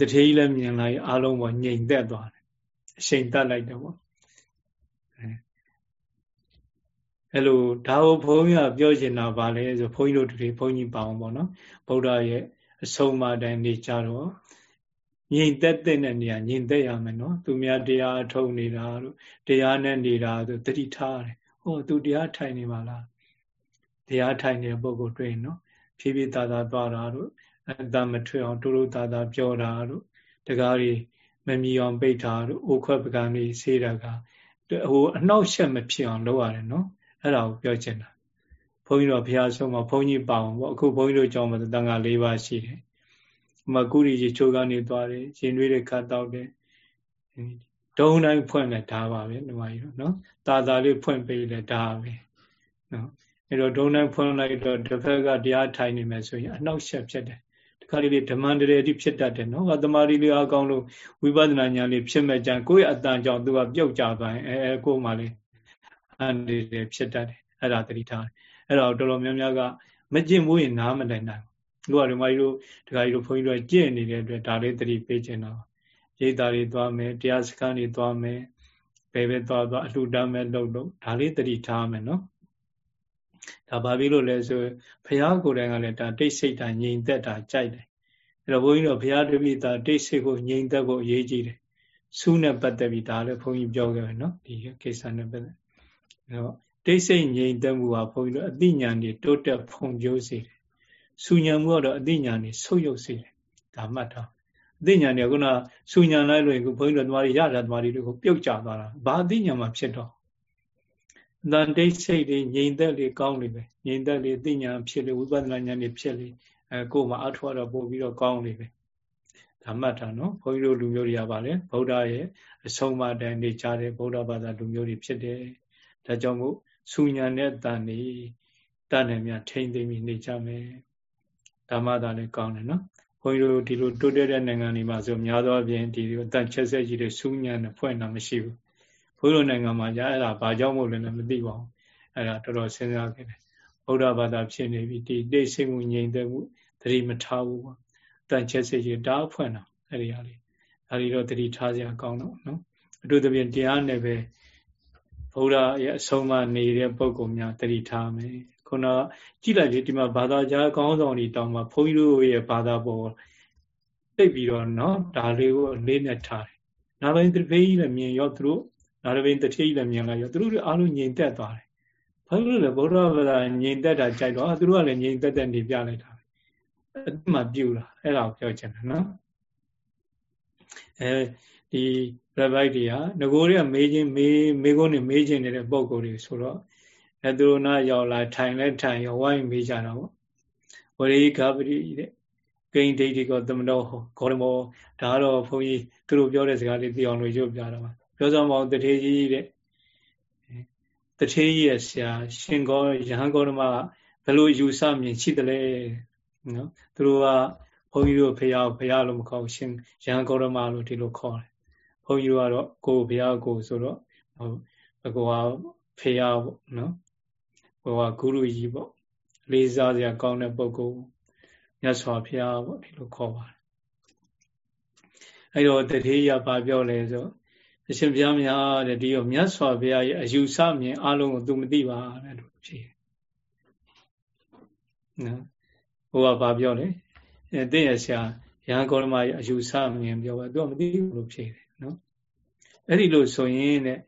A: တထေးလည်းမြင်လိုက်အားလုံးပေါ်ငြိမ်သက်သွားတယ်အချိန်တက်လိုက်တော့ဗောအဲ့လိုဒါကိုဘုန်းကြီးကပြောချင်တာပါလဲဆိုဘုန်းကြီးတို့တွေဘုန်းကြီးပါအောင်ပေါ့နော်ဗုဒ္ဓရဲ့အဆုံးအမတိုင်းနေကြတော့ ငြိမ်သက်တဲ့နေရာငြိမ်သက်ရမယ်နော်သူများတရားထုံနေတာတို့တရားနဲ့နေတာတို့တတိထားတယ်ဟောသူတရားထိုင်နေပါလားတရားထိုင်နေတဲ့ပုဂ္ဂိုလ်တွေ့နော်ဖြည်းဖြည်းသာသာသွားတာတို့အတ္တမထွေအောင်တူတူသာသာပြောတာတို့တကားတွေမမြည်အောင်ပိတ်တာတို့အိုခွက်ပကံတွေဆေးတာကဟိုအနှောက်ရှက်မဖြစ်အောင်လုပ်ရတယ်နော်အဲ့ဒါကိုပြောချင်တာဘုန်းကြီးတို့ဘုရားဆုံးမှာဘုန်းကြီးပါအောင်ပေါ့အခုဘုန်းကြီးတို့ကြောင်းမှာတန်ခါ၄ပါးရှိတယ်။ မကုရီကြီးချိုးကနေသွားတယ်ရင်တွေးတွေခတ်တော့တယ်ဒုံတိုင်းဖွင့်လဲဒါပါပဲဒီမှာကြီးတော့နော်တာတာလေးဖွင့်ပေးလဲဒါပဲနော်အဲ့တော့ဒုံတိုင်းဖွင့်လိုက်တော့တစ်ဖက်ကတရားထိုင်နေမယ်ဆိုရင်အနှောက်အယှက်ဖြစ်တယ်ခါလေးဓမ္မန္တရေအထိဖြစ်တတ်တယ်နော်။ဟာတမာရီလေးအကောင်းလို့ဝိပဿနာဉာဏ်လေးဖြစ်မဲ့ကြံကိုယ့်ရဲ့အတန်ကြောင့်သူကပြုတ်ကြသွားရင်အဲအဲကိုယ်မှလေးအန္တရာယ်ဖြစ်တတ်တယ်။အဲ့ဒါသတိထားတယ်။အဲ့တော့တော်တော်များများကမကျင့်ဘူးရင်နားမလည်နိုင် ဘူး။တို့ကဓမ္မကြီးတို့ဒကာကြီးတို့ဘုန်းကြီးတို့ကျင့်နေတဲ့အတွက်ဒါလေးသတိပေးချင်တာ။ရိတ်သားတွေသွားမယ်။တရားစခန်းတွေသွားမယ်။ဘယ်ပဲသွားသွားအလှူတမ်းမဲ့လုပ်လို့ဒါလေးသတိထားမယ်နော်။ဒါဘာဖြစ်လို့လဲဆိုဘုရားကိုယ်တိုင်ကလည်းဒါတိတ်ဆိတ်တာငြိမ်သက်တာကြိုက်တယ်အဲ့တော့ဘုန်းကြီးတို့ဘုရားတပည့်သားတိတ်ဆိတ်ကိုငြိမ်သက်ဖို့အရေးကြီးတယ်စူးနဲ့ပတ်သက်ပြီးဒါလည်းဘုန်းကြီးပြောခဲ့တယ်နော်ဒီကိစ္စနဲ့ပတ်သက်အဲ့တော့တိတ်ဆိတ်ငြိမ်သက်မှုဟာဘုန်းကြီးတို့အသိဉာဏ်တွေတိုးတက်ဖုံကျိုးစေတယ် စူညံမှုကတော့အသိဉာဏ်တွေဆုပ်ယုပ်စေတယ်ဒါမှတ်ထားအသိဉာဏ်တွေကခုနစူညံလိုက်လို့ရင်ဘုန်းကြီးတို့တမားတွေရတာတမားတွေကိုပြုတ်ကျသွားတာဘာအသိဉာဏ်မှဖြစ်တော့တန်တိတ်စိတ်တွေငြိမ်သက်လေကောင်းလေပဲငြိမ်သက်လေသိညာဖြစ်လေဝိပဿနာဉာဏ်တွေဖြစ်လေအဲကိုယ်မှာအထောက်တော့ပို့ပြီးတော့ကောင်းလေပဲဒါမှတ်တာနော်ဘုန်းကြီးတို့လူမျိုးတွေကပါလေဗုဒ္ဓရဲ့အဆုံးအမတန်နေကြတဲ့ဗုဒ္ဓဘာသာလူမျိုးတွေဖြစ်တယ်ဒါကြောင့်မို့စူညာနဲ့တန်နေတန်နေများထိမ့်သိမ့်ပြီးနေကြမယ် ဓမ္မသာလည်းကောင်းတယ်နော်ဘုန်းကြီးတို့ဒီလိုတိုးတက်တဲ့နိုင်ငံတွေမှာဆိုများသောအားဖြင့်ဒီလိုတန်ချက်ဆက်ကြီးတဲ့စူညာနဲ့ဖွင့်တာမရှိဘူးဘုရားနိုင်ငံမှာじゃအဲ့ဒါဘာကြောင့်မို့လဲမသိပါဘူးအဲ့ဒါတော်တော်စဉ်းစားခဲ့တယ်ဗုဒ္ဓဘာသာဖြစ်နေပြီဒီတိတ်ဆိတ်မှုငြိမ်သက်မှုသတိမထားဘူးပေါ့တန်ချက်စိတ်ကြီးဒါအဖွင့်တာအဲ့ဒီဟာလေးဒါလေးတော့သတိထားစရာကောင်းတော့နော်အထူးသဖြင့်တရားနဲ့ပဲဗုဒ္ဓရဲ့အဆုံးအမနေတဲ့ပုံကုများသတိထားမယ် ခုနကြည့်လိုက်လေဒီမှာဘာသာကြားကောင်းဆောင်တွေတောင်းမှာဘုန်းကြီးတို့ရဲ့ဘာသာပေါ်သိပြီးတော့နော်ဒါလေးကိုလေးနဲ့ထားတယ်နောက်ပိုင်းတပည့်ကြီးလည်းမြင်ရောသူတို့နာရဝိန်တတိလည်းမြင်လိုက်ရောသူတို့အားလုံးငြိမ်သက်သွားတယ်ဘာလို့လဲဗုဒ္ဓဘာသာငြိမ်သက်တာကြိုက်တော့သူတို့ကလည်းငြိမ်သက်တဲ့နေပြလိုက်တာအတိမပြူတာအဲ့ဒါကိုပြောချင်တယ်နော်အဲဒီရဘိုက်တွေကငကိုတွေကမေးချင်းမေးမေးခွန်းနေမေးချင်းနေတဲ့ပုံကိုယ်တွေဆိုတော့ အဲသူတို့နာရောက်လာထိုင်လဲထိုင်ရောဝိုင်းမေးကြတာပေါ့ဝရိကပရိတဲ့ဂိန်ဒိဋ္ဌိကောသမတော်ဟောဂေါရမောဒါကတော့ဘုန်းကြီးသူတို့ပြောတဲ့စကားလေးသိအောင်လို့ရုပ်ပြတာပါပြောစမ်းပါဦးတထေကြီးတဲ့တထေကြီးရဲ့ဆရာရှင်ကောယဟန်ကောဓမဘယ်လိုယူဆမြင်ရှိတယ်လဲနော်သူတို့ကဘုန်းကြီးတို့ဖရာဖရာလို့မခေါ်ရှင်ယဟန်ကောဓမလို့ဒီလိုခေါ်တယ်ဘုန်းကြီးတို့ကတော့ကိုဖရာကိုဆိုတော့ဘကောကဖရာပေါ့နော် ဘောကဂုရုကြီးပေါ့လေးစားစရာကောင်းတဲ့ပုဂ္ဂိုလ်မြတ်စွာဘုရားပေါ့ဒီလိုခေါ်ပါတယ်အဲ့တော့တထေးရပါပြောလဲဆိုအရှင်ဘုရားများတဲ့ဒီရောမြတ်စွာဘုရားရဲ့အယူဆမြင်အလုံးကို तू မသိပါတဲ့လို့ဖြေနော်ဟိုကဘာပြောလဲအဲတင့်ရဆရာရဟန်းကောရမရဲ့အယူဆမြင်ပြောပါ तू မသိဘူးလို့ဖြေတယ်နော်အဲ့ဒီလိုဆိုရင်တဲ့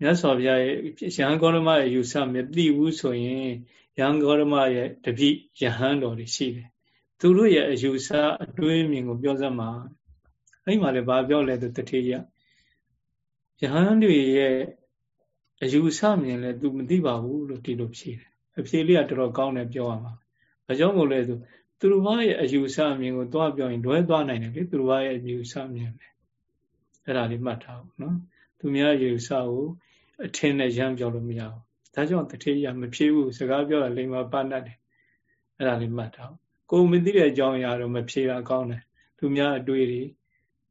A: မြတ်စွာဘုရားရဲ့ရဟန်းကောရမရဲ့အယူဆမသိဘူးဆိုရင်ရဟန်းကောရမရဲ့တပိယဟန်တော်တွေရှိတယ်သူတို့ရဲ့အယူဆအတွေးမြင်ကိုပြောစမ်းပါအဲ့မှာလည်းဘာပြောလဲသူတထေရယဟန်တွေရဲ့အယူဆမြင်လဲ तू မသိပါဘူးလို့ဒီလိုဖြေတယ်အဖြေလေးကတော်တော်ကောင်းတယ်ပြောရမှာဘာကြောင့်မို့လဲဆိုသူတို့ဘာရဲ့အယူဆမြင်ကိုသွားပြောရင်လွဲသွားနိုင်တယ်လေသူတို့ဘာရဲ့အယူဆမြင်ပဲအဲ့ဒါလေးမှတ်ထားအောင်နော် သူများအယူဆကိုအထင်နဲ့ရမ်းပြောလို့မရဘူးဒါကြောင့်တထေရမဖြေဘူးစကားပြောတာလိမ္မာပါတတ်တယ်အဲ့ဒါလေးမှတ်ထားအောင်ကိုမသိတဲ့အကြောင်းအရာတော့မဖြေတာကောင်းတယ်သူများအတွေ့တွေ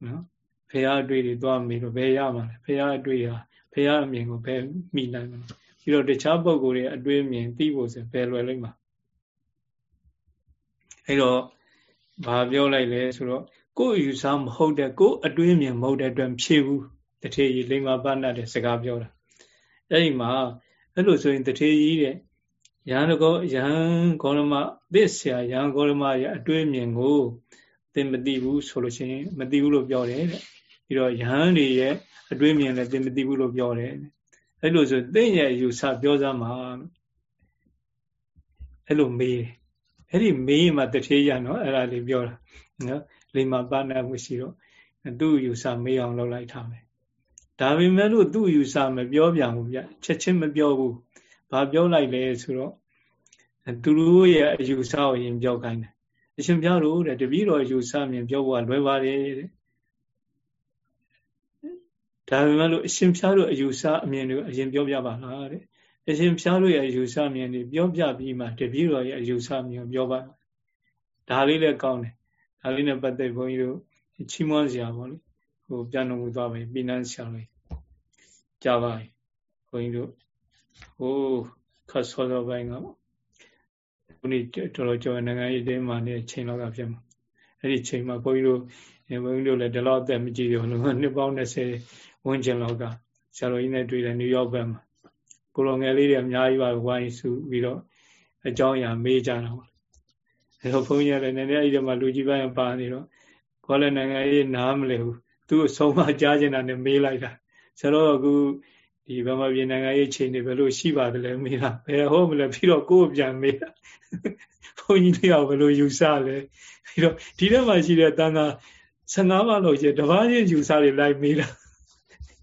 A: နော်ဖះအတွေ့တွေသွားမေးလို့ဘယ်ရမှာလဲဖះအတွေ့ဟာဖះအမြင်ကိုဘယ်မိနိုင်မလဲပြီးတော့တခြားပုံကိုယ်တွေအတွေ့အမြင်သိဖို့ဆိုဘယ်လွယ်လိမ့်မှာအဲ့တော့ဘာပြောလိုက်လဲဆိုတော့ကိုယ်ယူဆမဟုတ်တဲ့ကိုယ်အတွေးမြင်မဟုတ်တဲ့အတွက်ဖြေဘူး တထေကြီးလိမ္မာပဏ္ဏတဲ့စကားပြောတာအဲ့ဒီမှာအဲ့လိုဆိုရင်တထေကြီးတဲ့ယဟန်ကောယဟန်ဂေါရမသစ္ဆရာယဟန်ဂေါရမရဲ့အတွေးမြင်ကိုသင်မသိဘူးဆိုလို့ရှိရင်မသိဘူးလို့ပြောတယ်တဲ့ပြီးတော့ယဟန်တွေရဲ့အတွေးမြင်လည်းသင်မသိဘူးလို့ပြောတယ်အဲ့လိုဆိုသင်ရဲ့ယူဆပြောစမ်းပါအဲ့လိုမေးတယ်အဲ့ဒီမေးမှတထေးရနော်အဲ့ဒါလေးပြောတာနော်လိမ္မာပါဏမှုရှိတော့သူ့ယူဆမေးအောင်လုပ်လိုက်ထားမယ် ဒါပေမဲ့လို့သူ့ယူဆမပြောပြန်ဘူးဗျချက်ချင်းမပြောဘူးဘာပြောလိုက်လဲဆိုတော့သူတို့ရဲ့အယူဆကိုရင်ပြောခိုင်းတယ်အရှင်ပြတို့တဲ့တပည့်တော်ယူဆမြင်ပြောဖို့ကလွယ်ပါတယ်တဲ့ဒါပေမဲ့လို့အရှင်ပြတို့အယူဆအမြင်တွေအရင်ပြောပြပါလားတဲ့အရှင်ပြတို့ရဲ့အယူဆမြင်တွေပြောပြပြီးမှတပည့်တော်ရဲ့အယူဆမြင်ပြောပါဒါလေးလည်းကောင်းတယ်ဒါလေးနဲ့ပတ်သက်ဘုန်းကြီးတို့ချီးမွမ်းစရာပေါ့လေ ဟိုပြန်တော်မူသွားပြီပြည်နန်းဆရာလေးကြားပါပြီဘုန်းကြီးတို့ဟိုခတ်စောစောပိုင်းကခုနေ့တော်တော်ကျော်နိုင်ငံရေးတင်းမှာနေချိန်လောက်ကဖြစ်မှာအဲ့ဒီချိန်မှာဘုန်းကြီးတို့ဘုန်းကြီးတို့လည်းဒီလောက်အသက်မကြည့်ရဘူးနှစ်ပေါင်း20ဝန်းကျင်လောက်ကဆရာတော်ကြီးနဲ့တွေ့တယ်နယူးယောက်ဘက်မှာကိုလိုငယ်လေးတွေအများကြီးပါဝိုင်းစုပြီးတော့အကြောင်းအရာမေးကြတာပေါ့အဲတော့ဘုန်းကြီးလည်းနည်းနည်းအဲ့ဒီမှာလူကြီးပိုင်းပါနေတော့ခေါ်လည်းနိုင်ငံရေးနားမလဲဘူး သူ့အဆုံးမကြားချင်တာနဲ့မေးလိုက်တာဆရာတော်အခုဒီဗမာပြည်နိုင်ငံရေးချိန်တွေဘယ်လိုရှိပါသလဲမေးတာဘယ်ဟုတ်မလဲပြီးတော့ကိုယ်ပြန်မေးတာဘုန်းကြီးတွေကဘယ်လိုယူဆလဲပြီးတော့ဒီထဲမှာရှိတဲ့တန်ခါ15ပါးလောက်ကျတပါးချင်းယူဆတွေလိုက်မေးတာ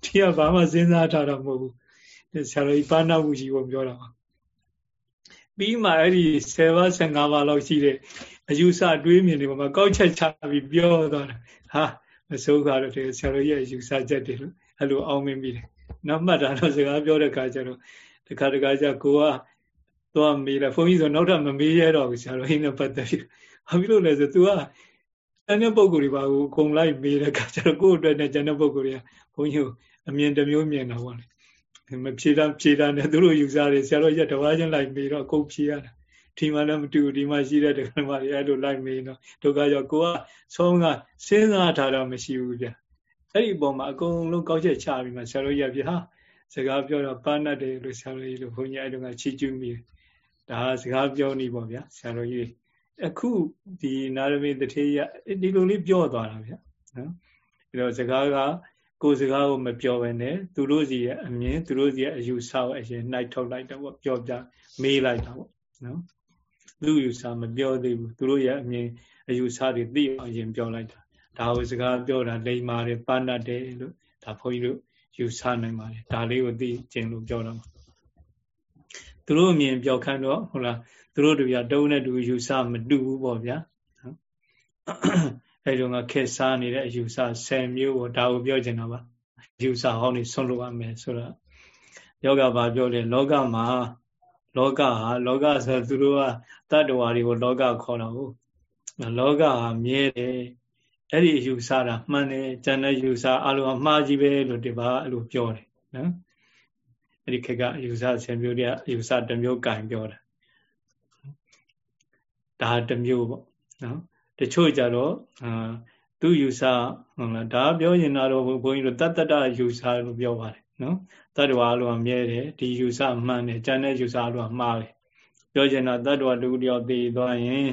A: ဒီကဘာမှစဉ်းစားထားတာမဟုတ်ဘူးဆရာတော်ကြီးပါဏဝူကြီးကိုပြောတာပါပြီးမှအဲ့ဒီ7ပါး15ပါးလောက်ရှိတဲ့အယူဆတွေးမြင်တွေမှာကောက်ချက်ချပြီးပြောသွားတာဟာ မစိုးကားတော့ဆရာတော်ကြီးရဲ့ယူဆချက်တွေလို့အဲ့လိုအောင်းမင်းပြီးတယ်နောက်မှတ်တာတော့စကားပြောတဲ့ခါကျတော့တခါတခါကျကိုကသွားမေးတယ်ဘုန်းကြီးဆိုနောက်ထပ်မမေးရတော့ဘူးဆရာတော်ကြီးနဲ့ပတ်သက်ပြီးဘာဖြစ်လို့လဲဆို तू ကကျန်တဲ့ပုံကိုယ်တွေပါကိုအကုန်လိုက်မေးတဲ့ခါကျတော့ကိုယ့်အတွက်နဲ့ကျန်တဲ့ပုံကိုယ်တွေကဘုန်းကြီးကိုအမြင်တစ်မျိုးမြင်တာပေါ့လေမဖြေတာဖြေတာနဲ့သူတို့ယူစားတယ်ဆရာတော်ကြီးတဝါချင်းလိုက်မေးတော့အကုန်ဖြေရတာ ဒီမှာလည်းမတူဒီမှာရှိတဲ့ဒကာမတွေအဲ့လိုလိုက်မေးတော့ဒုက္ခကြောင့်ကိုကဆုံးကစဉ်းစားထားတော့မရှိဘူးဗျအဲ့ဒီအပေါ်မှာအကုန်လုံးကောက်ချက်ချပြီးမှဆရာတော်ကြီးကပြဟာစကားပြောတော့ပါဏတ်တယ်လို့ဆရာတော်ကြီးလို့ဘုန်းကြီးအဲ့တုန်းကချီးကျူးမိတယ်ဒါစကားပြောနေပေါ့ဗျာဆရာတော်ကြီးအခုဒီနာရမေတထေရဒီလိုလေးပြောသွားတာဗျာနော်အဲတော့စကားကကိုယ်စကားကိုမပြောဘဲနဲ့သူတို့စီရဲ့အမြင်သူတို့စီရဲ့အယူဆကိုအရင်နှိုက်ထုတ်လိုက်တော့ပေါ့ပြောပြမေးလိုက်တာပေါ့နော် သူယူဆမပြောသေးဘူးသူတို့ရဲ့အမြင်အယူဆတွေသိအောင်အရင်ပြောလိုက်တာဒါကိုစကားပြောတာလိမ္မာတယ်ပန်းတတ်တယ်လို့ဒါဘုန်းကြီးတို့ယူဆနိုင်ပါတယ်ဒါလေးကိုသိကျင်လို့ပြောတာပါသူတို့အမြင်ပြောခန့်တော့ဟုတ်လားသူတို့တို့ပြတုံးနဲ့တူယူဆမတူဘူးပေါ့ဗျာအဲတုန်းကခက်စားနေတဲ့အယူဆ10မျိုးကိုဒါကိုပြောချင်တာပါယူဆဟောင်းနေဆွန့်လို့ရမယ်ဆိုတော့ယောဂဘာပြောလဲလောကမှာ လောကဟာလောကဆိုသူတို့ကတတ္တဝါတွေကိုလောကခေါ်တာဟုတ်လောကဟာမြဲတယ်အဲ့ဒီယူဆတာမှန်တယ်ကျန်တဲ့ယူဆအလုံးအမှားကြီးပဲလို့ဒီပါအဲ့လိုပြောတယ်နော်အဲ့ဒီခက်ကယူဆ10မျိုးတည်းယူဆတစ်မျိုးကင်ပြောတာဒါတစ်မျိုးပေါ့နော်တချို့ကြတော့အာသူယူဆဟုတ်လားဒါပြောရင်တော့ဘုန်းကြီးတို့တတ္တတယူဆလို့ပြောပါတယ် နော်တတ္တဝါလိုအမြဲတယ်ဒီယူဆမှန်တယ်ကျန်တဲ့ယူဆလိုမှားတယ်ပြောချင်တာတတ္တဝါတူတယောက်တည်သွားရင်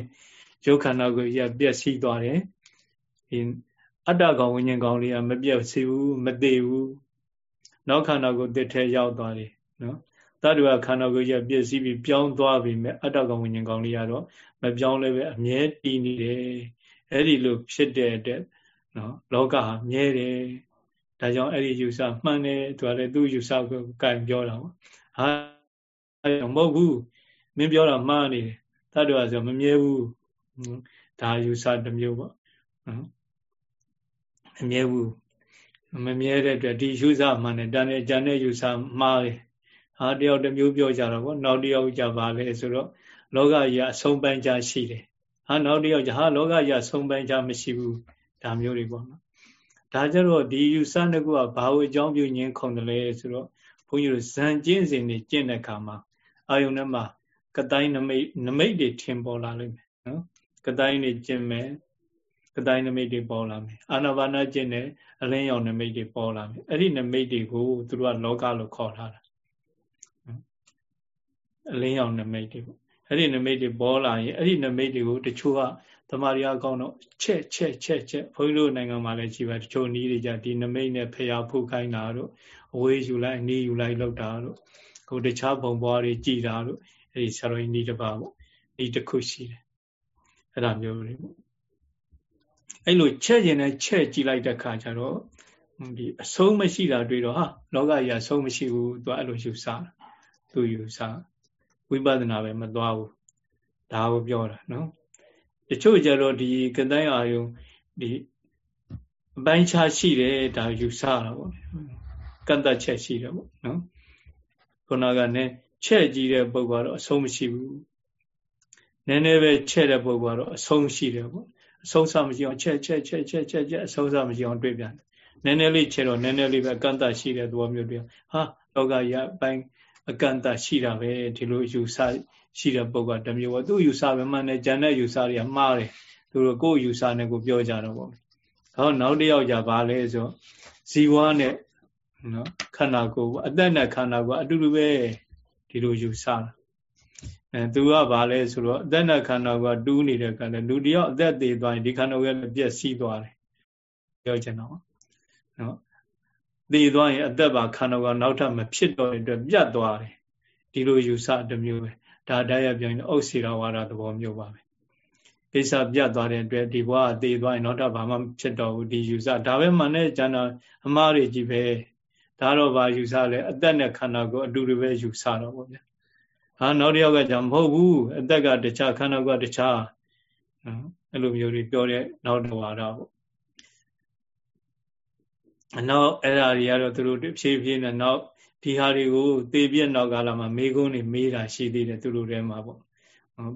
A: ရုပ်ခန္ဓာကိုရပျက်စီးသွားတယ်ဒီအတ္တကောင်ဝိညာဉ်ကောင်လေးကမပြတ်စီဘူးမသေးဘူးနောက်ခန္ဓာကိုယ်တစ်ထဲရောက်သွားတယ်နော်တတ္တဝါခန္ဓာကိုယ်ရပျက်စီးပြီးပြောင်းသွားပြီမဲ့အတ္တကောင်ဝိညာဉ်ကောင်လေးကတော့မပြောင်းလဲပဲအမြဲတည်နေတယ်အဲ့ဒီလိုဖြစ်တဲ့အတွက်နနော်လောကဟာမြဲတယ် ဒါကြောင့်အဲ့ဒီယူဆမှန်တယ်သူကလည်းသူ့ယူဆကိုကင်ပြောတာပေါ့ဟာအဲ့မဟုတ်ဘူးမင်းပြောတာမှားနေတယ်တတ္တဝါဆိုမမြဲဘူးဒါယူဆတစ်မျိုးပေါ့နော်မမြဲဘူးမမြဲတဲ့အတွက်ဒီယူဆမှန်တယ်တန်တဲ့ကြံတဲ့ယူဆမှားတယ်ဟာတယောက်တစ်မျိုးပြောကြတာပေါ့နောက်တယောက်ကြပါလေဆိုတော့လောကကြီးအဆုံးပိုင်းခြားရှိတယ်ဟာနောက်တယောက်ကြဟာလောကကြီးအဆုံးပိုင်းခြားမရှိဘူးဒါမျိုးတွေပေါ့နော် ဒါကြတော့ဒီယူဆနှစ်ခုကဘာဝအကြောင်းပြုညင်းခုံတယ်လဲဆိုတော့ဘုန်းကြီးတို့ဇန်ကျင့်စဉ်တွေကျင့်တဲ့အခါမှာအာယုန်ထဲမှာကတိုင်းနမိတ်နမိတ်တွေထင်ပေါ်လာလိမ့်မယ်နော်ကတိုင်းတွေကျင့်မယ်ကတိုင်းနမိတ်တွေပေါ်လာမယ်အာနာပါနာကျင့်တဲ့အလင်းရောင်နမိတ်တွေပေါ်လာမယ်အဲ့ဒီနမိတ်တွေကိုသူတို့ကလောကလို့ခေါ်ထားတာအလင်းရောင်နမိတ်တွေပေါ့အဲ့ဒီနမိတ်တွေပေါ်လာရင်အဲ့ဒီနမိတ်တွေကိုတချို့က တမာရီအကောင်းတော့ချက်ချက်ချက်ချက်ဘုန်းကြီးတို့နိုင်ငံမှာလည်းရှိပါတချို့နီးတွေကြဒီနမိတ်နဲ့ဖျားဖုတ်ခိုင်းတာတို့အဝေးယူလိုက်နီးယူလိုက်လောက်တာတို့ဟိုတခြားဘုံဘွားတွေကြည်တာတို့အဲ့ဒီဆရာတော်ကြီးနီးတစ်ပါးပေါ့ဒီတစ်ခုရှိတယ်အဲ့ဒါမျိုးတွေပေါ့အဲ့လိုချက်ကျင်တဲ့ချက်ကြည့်လိုက်တဲ့ခါကျတော့ဒီအဆုံးမရှိတာတွေ့တော့ဟာလောကကြီးအဆုံးမရှိဘူးသူအဲ့လိုယူဆသူယူဆဝိပဿနာပဲမသွားဘူးဒါကိုပြောတာနော် တချို့ကြတော့ဒီကတိုင်းအာယုံဒီအပိုင်းခြားရှိတယ်ဒါယူဆတာပေါ့ကန့်တတ်ချက်ရှိတယ်ပေါ့နော်ခုနကလည်းချက်ကြည့်တဲ့ပုဂ္ဂိုလ်ကတော့အဆုံးမရှိဘူးနည်းနည်းပဲချက်တဲ့ပုဂ္ဂိုလ်ကတော့အဆုံးရှိတယ်ပေါ့အဆုံးစမရှိအောင်ချက်ချက်ချက်ချက်ချက်ချက်အဆုံးစမရှိအောင်တွေ့ပြန်နည်းနည်းလေးချက်တော့နည်းနည်းလေးပဲကန့်တတ်ရှိတဲ့သဘောမျိုးတွေဟာလောကရအပိုင်းအကန့်အသတ်ရှိတာပဲဒီလိုယူဆရှိတဲ့ပုဂ္ဂိုလ်တမျိုးပေါ့သူ့ယူဆပဲမှန်တယ်ဂျန်တဲ့ယူဆတွေကမှားတယ်သူတို့ကိုယ်ယူဆနဲ့ကိုပြောကြတော့ပေါ့ဟောနောက်တစ်ယောက်ကြပါလဲဆိုဇီဝနဲ့နော်ခန္ဓာကိုယ်အသက်နဲ့ခန္ဓာကိုယ်အတူတူပဲဒီလိုယူဆတာအဲသူကဘာလဲဆိုတော့အသက်နဲ့ခန္ဓာကိုယ်တူးနေတဲ့ကံနဲ့လူတယောက်အသက်သေးသွားရင်ဒီခန္ဓာကိုယ်ကပြည့်စည်သွားတယ်ပြောချင်တော့နော်သေသွားရင်အသက်ပါခန္ဓာကနောက်ထပ်မဖြစ်တော့တဲ့အတွက်ပြတ်သွားတယ်ဒီလိုယူဆတစ်မျိုးပဲ ဒါတရားပြောရင်အုပ်စီရဝါဒသဘောမျိုးပါပဲကိစ္စပြတ်သွားတဲ့အတွက်ဒီဘဝအသေးသွားရင်နောက်ထပ်ဘာမှဖြစ်တော့ဘူးဒီယူဆဒါပဲမှန်တဲ့ကျန်တာအမှားတွေကြီးပဲဒါတော့ဘာယူဆလဲအသက်နဲ့ခန္ဓာကိုအတူတူပဲယူဆတော့ဗောဗျာဟာနောက်တစ်ယောက်ကကြာမဟုတ်ဘူးအသက်ကတခြားခန္ဓာကတခြားနော်အဲ့လိုမျိုးတွေပြောတဲ့နောက်တစ်ဝါဒပေါ့အနောက်အဲ့ဓာတွေကတော့သူတို့ဖြည်းဖြည်းနဲ့နောက် ဒီဟာတွေကိုသေပြက်နောက်ကာလမှာမေကုန်းနေမေးတာရှိသေးတယ်သူတို့ထဲမှာပေါ့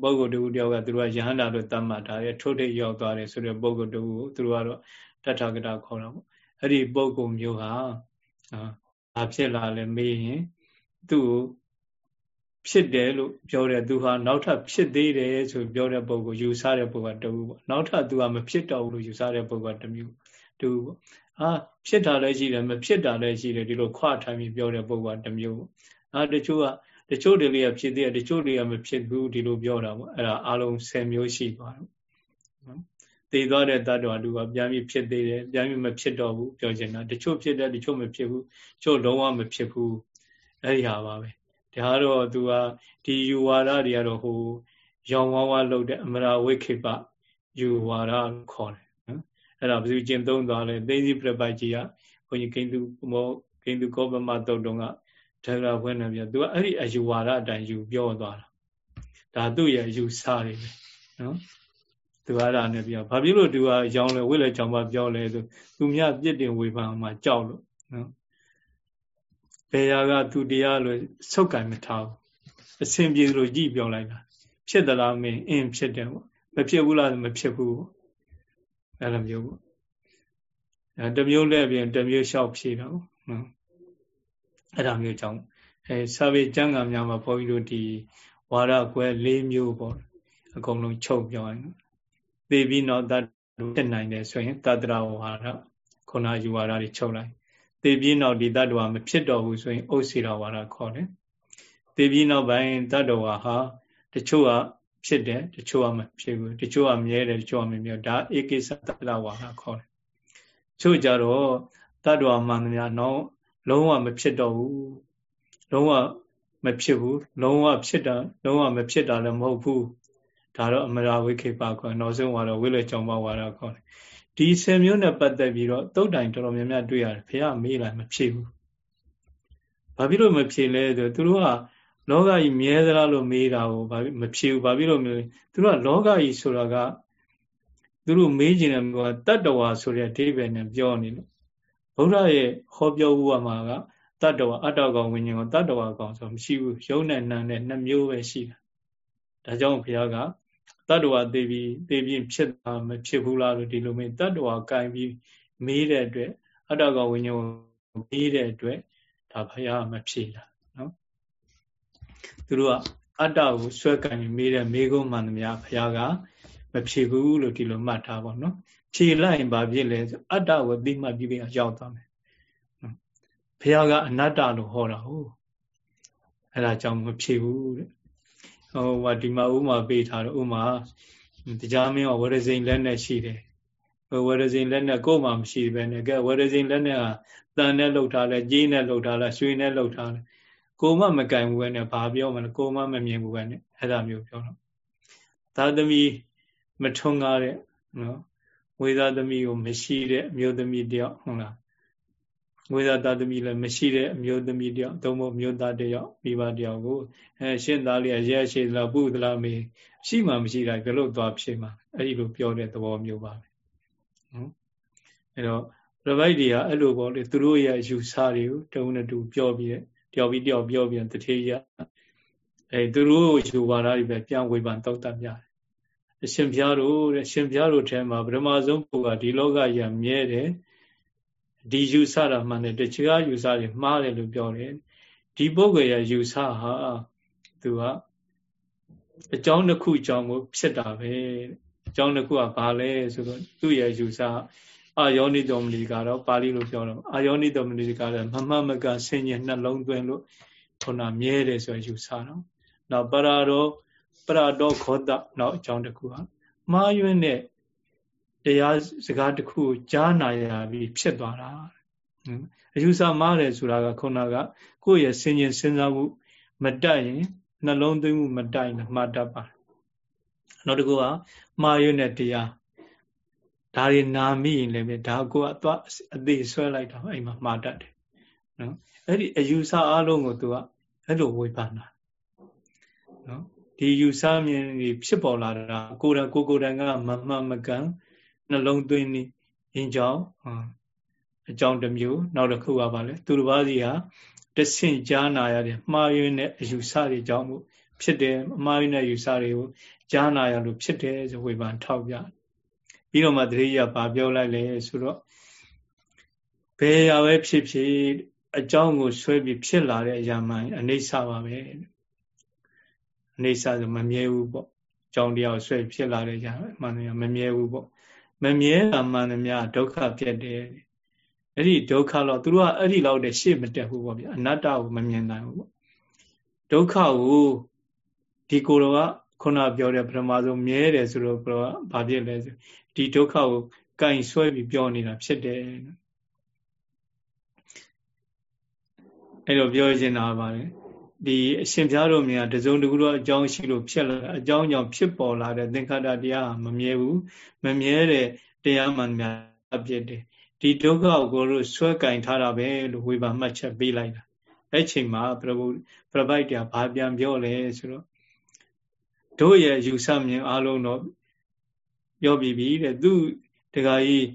A: ပုဂ္ဂိုလ်တူတယောက်ကသူတို့ကယဟန္တာလို့တတ်မှတ်တာရဲ့ထုတ်ထိပ်ရောက်သွားတယ်ဆိုတဲ့ပုဂ္ဂိုလ်တူကိုသူတို့ကတော့တထကတာခေါ်တာပေါ့အဲ့ဒီပုဂ္ဂိုလ်မျိုးဟာဘာဖြစ်လာလဲမေးရင်သူ့ကိုဖြစ်တယ်လို့ပြောတယ်သူဟာနောက်ထပ်ဖြစ်သေးတယ်ဆိုပြောတဲ့ပုဂ္ဂိုလ်ယူဆတဲ့ပုဂ္ဂိုလ်ကတူပေါ့နောက်ထပ်သူကမဖြစ်တော့ဘူးလို့ယူဆတဲ့ပုဂ္ဂိုလ်ကတမျိုး တူပေါ့ဟာဖြစ်တာလည်းရှိတယ်မဖြစ်တာလည်းရှိတယ်ဒီလိုခွာထိုင်ပြီးပြောတဲ့ပုဂ္ဂိုလ်ကတစ်မျိုးပေါ့အာတချို့ကတချို့တွေကဖြစ်သေးတယ်တချို့တွေကမဖြစ်ဘူးဒီလိုပြောတာပေါ့အဲ့ဒါအလုံး10မျိုးရှိသွားတယ်နော်တည်သွားတဲ့တ attva တူကပြန်ပြီးဖြစ်သေးတယ်ပြန်ပြီးမဖြစ်တော့ဘူးပြောချင်တာတချို့ဖြစ်တယ်တချို့မဖြစ်ဘူးချို့လုံးဝမဖြစ်ဘူးအဲ့ဒီဟာပါပဲဒါကတော့သူကဒီယူဝါဒတွေကတော့ဟိုရောင်ဝါးဝါလုပ်တဲ့အမရာဝိခေပယူဝါဒခေါ်တယ် အဲ့ဒါဘယ်သူကျင့်သုံးသွားလဲသိသိပြပိုက်ကြီးကဘုန်းကြီးကိန်းသူမောကိန်းသူကောပမတုတ်တုံကထေရဘွဲ့နေပြသူကအဲ့ဒီအယူဝါဒအတိုင်းယူပြောသွားတာဒါသူ့ရဲ့အယူဆတွေပဲနော်သူကအဲ့ဒါနဲ့ပြောဘာဖြစ်လို့သူကရောင်းလဲဝိလဲကြောင်ပါပြောလဲဆိုသူမြပြစ်တင်ဝေဖန်မှာကြောက်လို့နော်ဘယ်ရာကသူတရားလို့ဆုတ်ကင်မထားဘူးအစဉ်ပြေလို့ကြည့်ပြောလိုက်တာဖြစ်သလားမင်းအင်းဖြစ်တယ်ပေါ့မဖြစ်ဘူးလားမဖြစ်ဘူးပေါ့ အဲ့လိုမျိုးပေါ့အဲတမျိုးလည်းပြင်တမျိုးလျှောက်ဖြေတော့နော်အဲ့ဒါမျိုးကြောင့်အဲစာပေကျမ်းဂန်များမှာဘုန်းကြီးတို့ဒီဝါဒကွဲ၄မျိုးပေါ့အကုန်လုံးချုပ်ပြောရင်သိပြီးတော့တတ်တက်နိုင်တယ်ဆိုရင်တတ္တရဝါဒခုနယူဝါဒတွေချုပ်လိုက်သိပြီးတော့ဒီတတ္တဝါမဖြစ်တော့ဘူးဆိုရင်ဥစ္စေရဝါဒခေါ်တယ်သိပြီးနောက်ပိုင်းတတ္တဝါဟာတချို့က ဖြစ်တယ်တချို့ကမဖြစ်ဘူးတချို့ကမြဲတယ်တချို့ကမမြဲဒါဧကိစ္စတတဝါဒခေါ်တယ်ချို့ကြတော့တတ္တဝါမှန်များတော့လုံးဝမဖြစ်တော့ဘူးလုံးဝမဖြစ်ဘူးလုံးဝဖြစ်တာလုံးဝမဖြစ်တာလည်းမဟုတ်ဘူးဒါတော့အမရာဝိခေပါခေါ်နောက်ဆုံးဝါတော့ဝိလေကြောင့်ပါဝါဒခေါ်တယ်ဒီဆယ်မျိုးနဲ့ပတ်သက်ပြီးတော့တုတ်တိုင်တော်တော်များများတွေ့ရတယ်ဘုရားမေးလိုက်မဖြေဘူးဘာဖြစ်လို့မဖြေလဲဆိုသူတို့က လောကကြီးမြဲသလားလို့မေးတာကိုဘာမဖြေဘူးဘာဖြစ်လို့မေးသူတို့ကလောကကြီးဆိုတာကသူတို့မေးကျင်တဲ့မျိုးကတတ္တဝါဆိုတဲ့အဓိပ္ပာယ်နဲ့ပြောနေလို့ဘုရားရဲ့ဟောပြောဥပမာကတတ္တဝါအတ္တကောင်ဝိညာဉ်ကောင်တတ္တဝါကောင်ဆိုမရှိဘူးရုံးနဲ့နံနဲ့နှစ်မျိုးပဲရှိတာဒါကြောင့်ဘုရားကတတ္တဝါသိပြီးသိပြီးဖြစ်တာမဖြစ်ဘူးလားလို့ဒီလိုမျိုးတတ္တဝါကင်ပြီးမေးတဲ့အတွက်အတ္တကောင်ဝိညာဉ်ကိုမေးတဲ့အတွက်ဒါဘုရားမဖြေတာနော် သူတို့ကအတ္တကိုဆွဲကင်ပြီးမေးတဲ့မေးခွန်းမှန်သမျှဘုရားကမဖြေဘူးလို့ဒီလိုမှတ်ထားပါတော့ဖြေလိုက်ရင်ဘာဖြစ်လဲဆိုအတ္တကိုသိမှပြီးပြီးရောက်သွားမယ်ဘုရားကအနတ္တလို့ဟောတာဟုတ်အဲ့ဒါကြောင့်မဖြေဘူးတဲ့ဟိုဟာဒီမှာဥမာပေးထားတယ်ဥမာတရားမင်းကဝရဇိန်လက်နဲ့ရှိတယ်ဝရဇိန်လက်နဲ့ကိုယ်မှမရှိပဲနဲ့ကဲဝရဇိန်လက်နဲ့ကတန်နဲ့လှုပ်ထားလဲကြီးနဲ့လှုပ်ထားလဲရွှေနဲ့လှုပ်ထားလဲ ကိုယ်မှမကင်ဘူးပဲနဲ့ဘာပြောမလဲကိုယ်မှမမြင်ဘူးပဲနဲ့အဲ့ဒါမျိုးပြောတော့သာသမီမထွန်းကားတဲ့နော်ဝေသာသမီကိုမရှိတဲ့အမျိုးသမီးတယောက်ဟုတ်လားငွေသားသားသမီးလည်းမရှိတဲ့အမျိုးသမီးတယောက်သုံးဖို့မျိုးသားတယောက်မိဘတယောက်ကိုအဲရှင်းသားလေးရဲရှိသလားပုသလားမေးရှိမှမရှိတာဘယ်လိုသွားဖြစ်မှာအဲ့ဒီလိုပြောတဲ့သဘောမျိုးပါပဲနော်အဲ့တော့ရပိုက်တွေကအဲ့လိုပေါ့လေသူတို့ရဲ့ယူဆတွေကိုတုံးနဲ့တူပြောပြီးတဲ့ တယောက်ပြီးတယောက်ပြောပြီးတထေးရအဲသူတို့ယူပါတာတွေပဲပြန်ဝေဖန်တောက်တတ်ကြတယ်အရှင်ဘုရားတို့တဲ့ရှင်ဘုရားတို့ထဲမှာပထမဆုံးပုဂ္ဂိုလ်ကဒီလောကကြီးမြဲတယ်ဒီယူဆတာမှန်တယ်တခြားယူဆတွေမှားတယ်လို့ပြောတယ်ဒီပုဂ္ဂိုလ်ရဲ့ယူဆဟာသူကအကြောင်းတစ်ခုအကြောင်းကိုဖြစ်တာပဲအကြောင်းတစ်ခုကဘာလဲဆိုတော့သူ့ရဲ့ယူဆ အာယောနိတော်မလီကတော့ပါဠိလိုပြောတော့အာယောနိတော်မလီကလည်းမမှတ်မကဆင်ញနှလုံးသွင်းလို့ခုနမြဲတယ်ဆိုယူဆတော့နောက်ပရာရောပရာတော်ခောတနောက်အကြောင်းတစ်ခုကမှားယွင်းတဲ့တရားစကားတစ်ခုကိုကြားနာရပြီးဖြစ်သွားတာအယူဆမှားတယ်ဆိုတာကခုနကကိုယ့်ရဲ့ဆင်ញင်စဉ်းစားမှုမတက်ရင်နှလုံးသွင်းမှုမတက်ရင်မှားတတ်ပါနောက်တစ်ခုကမှားရွံ့တဲ့တရား ဒါတွေနာမိရင်လည်းပဲဒါကိုကအသွားအသေးဆွဲလိုက်တာအိမ်မှာမှားတတ်တယ်နော်အဲ့ဒီအယူဆအလုံးကိုသူကအဲ့လိုဝေဖန်တာနော်ဒီယူဆမြင်ဖြစ်ပေါ်လာတာကိုယ်တိုင်ကိုကိုယ်တိုင်ကမမှန်မကန်နှလုံးသွင်းနေရင်ကြောင့်အကြောင်းတစ်မျိုးနောက်တစ်ခုကပါလေသူတစ်ပါးစီဟာတဆင့်ကြားနာရတဲ့မှားယွင်းတဲ့အယူဆတွေကြောင့်မို့ဖြစ်တယ်အမှားယွင်းတဲ့အယူဆတွေကိုကြားနာရလို့ဖြစ်တယ်ဆိုဝေဖန်ထောက်ပြ ပြီးတော့မှတတိယဘာပြောလိုက်လဲဆိုတော့ဘယ်ရပဲဖြစ်ဖြစ်အကြောင်းကိုဆွဲပြီးဖြစ်လာတဲ့အရာမှန်အိဋ္ဌပါပဲအိဋ္ဌဆိုမမြဲဘူးပေါ့အကြောင်းတရားဆွဲဖြစ်လာတဲ့အရာမှန်တယ်မမြဲဘူးပေါ့မမြဲတာမှန်သမျှဒုက္ခဖြစ်တယ်အဲ့ဒီဒုက္ခတော့သူတို့ကအဲ့ဒီလောက်တည်းရှေ့မတက်ဘူးပေါ့ဗျအနတ္တကိုမမြင်နိုင်ဘူးပေါ့ဒုက္ခကိုဒီကိုယ်တော်က ခုနပြောတဲ့ပထမဆုံးမြဲတယ်ဆိုတော့ဘာဖြစ်လဲဆိုဒီဒုက္ခကိုကင်ဆွဲပြီးပြောနေတာဖြစ်တယ်အဲ့လိုပြောချင်တာပါလေဒီအရှင်ဘုရားတို့မြင်တစုံတကူတော့အကြောင်းရှိလို့ဖြစ်လာအကြောင်းကြောင့်ဖြစ်ပေါ်လာတဲ့သင်္ခါရတရားမမြဲဘူးမမြဲတဲ့တရားမှန်များအပြစ်တယ်ဒီဒုက္ခကိုတို့ဆွဲကင်ထားတာပဲလို့ဝေဘာမှတ်ချက်ပေးလိုက်တာအဲ့ချိန်မှာပြဘုပြပိုက်တရားဘာပြန်ပြောလဲဆိုတော့ တို့ရဲ့ယူဆမြင်အလုံးတော့ပြောပြီးပြီတဲ့သူတခါကြီး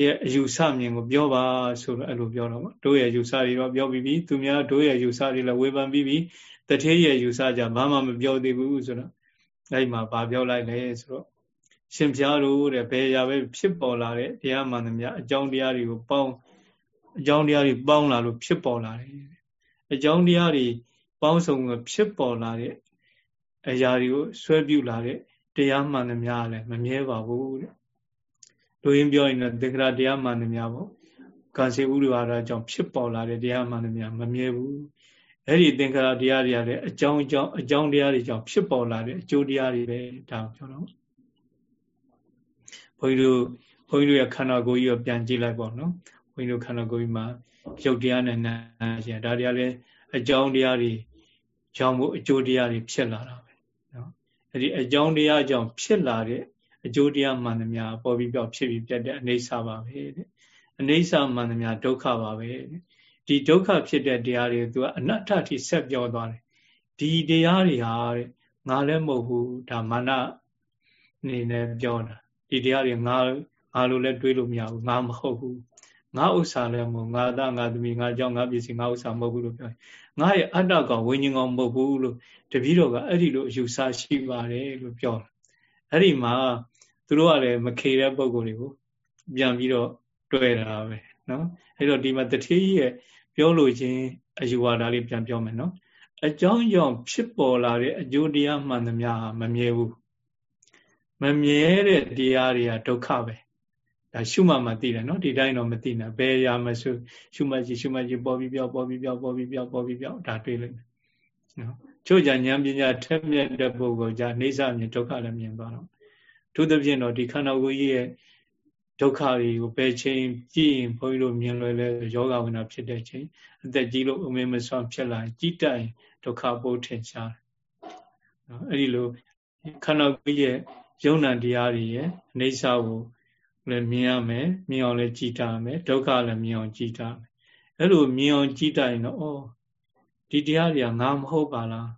A: ရဲ့အယူဆမြင်ကိုပြောပါဆိုတော့အဲ့လိုပြောတော့တို့ရဲ့ယူဆတွေတော့ပြောပြီးပြီသူများတို့ရဲ့ယူဆတွေလည်းဝေဖန်ပြီးပြီတထေးရဲ့ယူဆကြဘာမှမပြောသေးဘူးဆိုတော့အဲ့မှာဗာပြောလိုက်လဲဆိုတော့ရှင်ဖျားတို့တဲ့ဘယ်ရာပဲဖြစ်ပေါ်လာတဲ့တရားမှန်သမျှအကြောင်းတရားတွေကိုပေါင်းအကြောင်းတရားတွေပေါင်းလာလို့ဖြစ်ပေါ်လာတယ်အကြောင်းတရားတွေပေါင်းစုံကဖြစ်ပေါ်လာတဲ့ အရာတွေကိုဆွဲပြုလာတဲ့တရားမှန်သမျှလည်းမမြဲပါဘူးတဲ့လူရင်းပြောရင်တော့သင်္ခါရတရားမှန်သမျှပေါ့ကာစေဥရဝါဒကြောင့်ဖြစ်ပေါ်လာတဲ့တရားမှန်သမျှမမြဲဘူးအဲ့ဒီသင်္ခါရတရားတွေကလည်းအကြောင်းအကြောင်းအကြောင်းတရားတွေကြောင့်ဖြစ်ပေါ်လာတဲ့အကျိုးတရားတွေပဲဒါပြောတော့ဘုန်းကြီးတို့ဘုန်းကြီးတို့ရဲ့ခန္ဓာကိုယ်ကြီးကိုပြန်ကြည့်လိုက်ပေါ့နော်ဘုန်းကြီးတို့ခန္ဓာကိုယ်ကြီးမှာရုပ်တရားနဲ့နာမ်ရှင်ဒါတွေကလည်းအကြောင်းတရားတွေကြောင့်မို့အကျိုးတရားတွေဖြစ်လာတာပဲနော်အဲ့ ဒီအကြောင်းတရားကြောင့်ဖြစ်လာတဲ့အကျိုးတရားမှန်သမျှပေါ်ပြီးပြောက်ဖြစ်ပြီးပြတ်တဲ့အနေဆာပါပဲတဲ့အနေဆာမှန်သမျှဒုက္ခပါပဲတဲ့ဒီဒုက္ခဖြစ်တဲ့တရားတွေသူကအနတ္တထိဆက်ပြောသွားတယ်ဒီတရားတွေဟာတဲ့ငါလည်းမဟုတ်ဘူးဒါမာနအနေနဲ့ပြောတာဒီတရားတွေငါငါလိုလည်းတွေးလို့မရဘူးငါမဟုတ်ဘူး ငါဥစ္စာလည်းမဟုတ်ငါသားငါသမီးငါကြောင့်ငါပစ္စည်းငါဥစ္စာမဟုတ်ဘူးလို့ပြောတယ်ငါရဲ့အတ္တကောင်ဝိညာဉ်ကောင်မဟုတ်ဘူးလို့တပည့်တော်ကအဲ့ဒီလိုအယူဆရှိပါတယ်လို့ပြောတယ်အဲ့ဒီမှာသူတို့ကလည်းမခေတဲ့ပုံကိုယ်တွေကိုပြန်ပြီးတော့တွေ့တာပဲနော်အဲ့တော့ဒီမှာတတိယရဲ့ပြောလို့ချင်းအယူဝါဒလေးပြန်ပြောမယ်နော်အကြောင်းကြောင့်ဖြစ်ပေါ်လာတဲ့အကျိုးတရားမှန်သမျှမမြဲဘူးမမြဲတဲ့တရားတွေကဒုက္ခပဲ ဒါရှုမှမှသိတယ်နော်ဒီတိုင်းတော့မသိနဲ့ဘယ်ရာမဆိုရှုမှကြည့်ရှုမှကြည့်ပေါ်ပြီးပြောပေါ်ပြီးပြောပေါ်ပြီးပြောပေါ်ပြီးပြောဒါတွေ့လိမ့်မယ်နော်ချို့ကြဉာဏ်ပညာထက်မြက်တဲ့ပုဂ္ဂိုလ်ကြအိဋ္ဌမြင်ဒုက္ခလည်းမြင်သွားတော့သူသဖြင့်တော့ဒီခန္ဓာကိုယ်ကြီးရဲ့ဒုက္ခတွေကိုပယ်ချိန်ကြည့်ရင်ဘုန်းကြီးတို့မြင်လွယ်လဲယောဂဝိနာဖြစ်တဲ့ချိန်အသက်ကြီးလို့အမေမဆွမ်းဖြစ်လာကြည်တိုင်ဒုက္ခပို့ထင်ရှားတယ်နော်အဲ့ဒီလိုခန္ဓာကိုယ်ရဲ့ယုံ nant တရားတွေရဲ့အနေစာကို လည်းမြင်ရမယ်မြင်အောင်လည်းကြည်တာမယ်ဒုက္ခလည်းမြင်အောင်ကြည်တာမယ်အဲ့လိုမြင်အောင်ကြည်တိုင်တော့ဩဒီတရားတွေကငါမဟုတ်ပါလား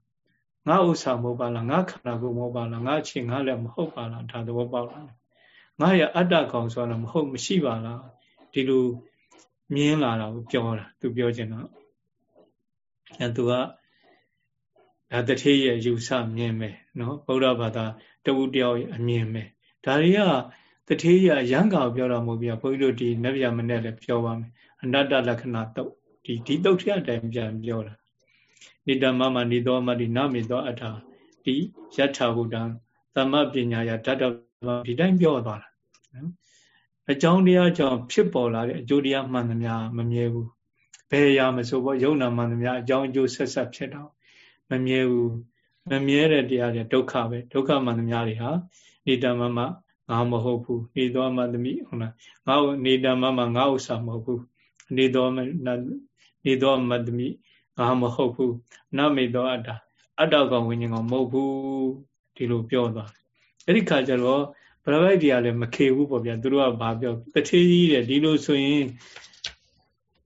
A: ငါဥစ္စာမဟုတ်ပါလားငါခန္ဓာကိုယ်မဟုတ်ပါလားငါအချင်းငါလည်းမဟုတ်ပါလားဒါသဘောပေါက်လာတယ်ငါရအတ္တကောင်ဆိုတော့မဟုတ်မရှိပါလားဒီလိုမြင်လာတာကိုပြောတာသူပြောချင်တော့အဲသူကဒါတထေးရဲ့ယူဆမြင်မယ်နော်ဗုဒ္ဓဘာသာတဝူတယောက်ရဲ့အမြင်ပဲဒါတွေက တထေးရရံကာပြောတာမဟုတ်ပြဘုန်းကြီးတို့ဒီနဗျာမနဲ့လည်းပြောပါမယ်အနတ္တလက္ခဏာတုတ်ဒီဒီတုတ်ထရအတိုင်းပြန်ပြောတာနိတမမနိသောမတိနမေသောအထာဒီယထာဘုဒ္ဓံသမပညာယဓာတဒီတိုင်းပြောသွားတာနော်အကြောင်းတရားကြောင့်ဖြစ်ပေါ်လာတဲ့အကျိုးတရားမှန်သမျှမမြဲဘူးဘယ်ရာမဆိုပေါ့ယုံနာမှန်သမျှအကြောင်းအကျိုးဆက်ဆက်ဖြစ်တော့မမြဲဘူးမမြဲတဲ့တရားတွေဒုက္ခပဲဒုက္ခမှန်သမျှတွေဟာနေတမမ ငါမဟုတ်ဘူးနေတော်မသမီးဟုတ်လားငါနေတမမငါဥစ္စာမဟုတ်ဘူးနေတော်မနေတော်မသမီးငါမဟုတ်ဘူးနမေတော်အတ္တအတ္တကောင်ဝိညာဉ်ကောင်မဟုတ်ဘူးဒီလိုပြောသွားတယ်အဲ့ဒီခါကျတော့ဗရပိုက်တွေကလည်းမခေဘူးပေါ့ဗျာသူတို့ကဘာပြောတထေးကြီးတဲ့ဒီလိုဆိုရင်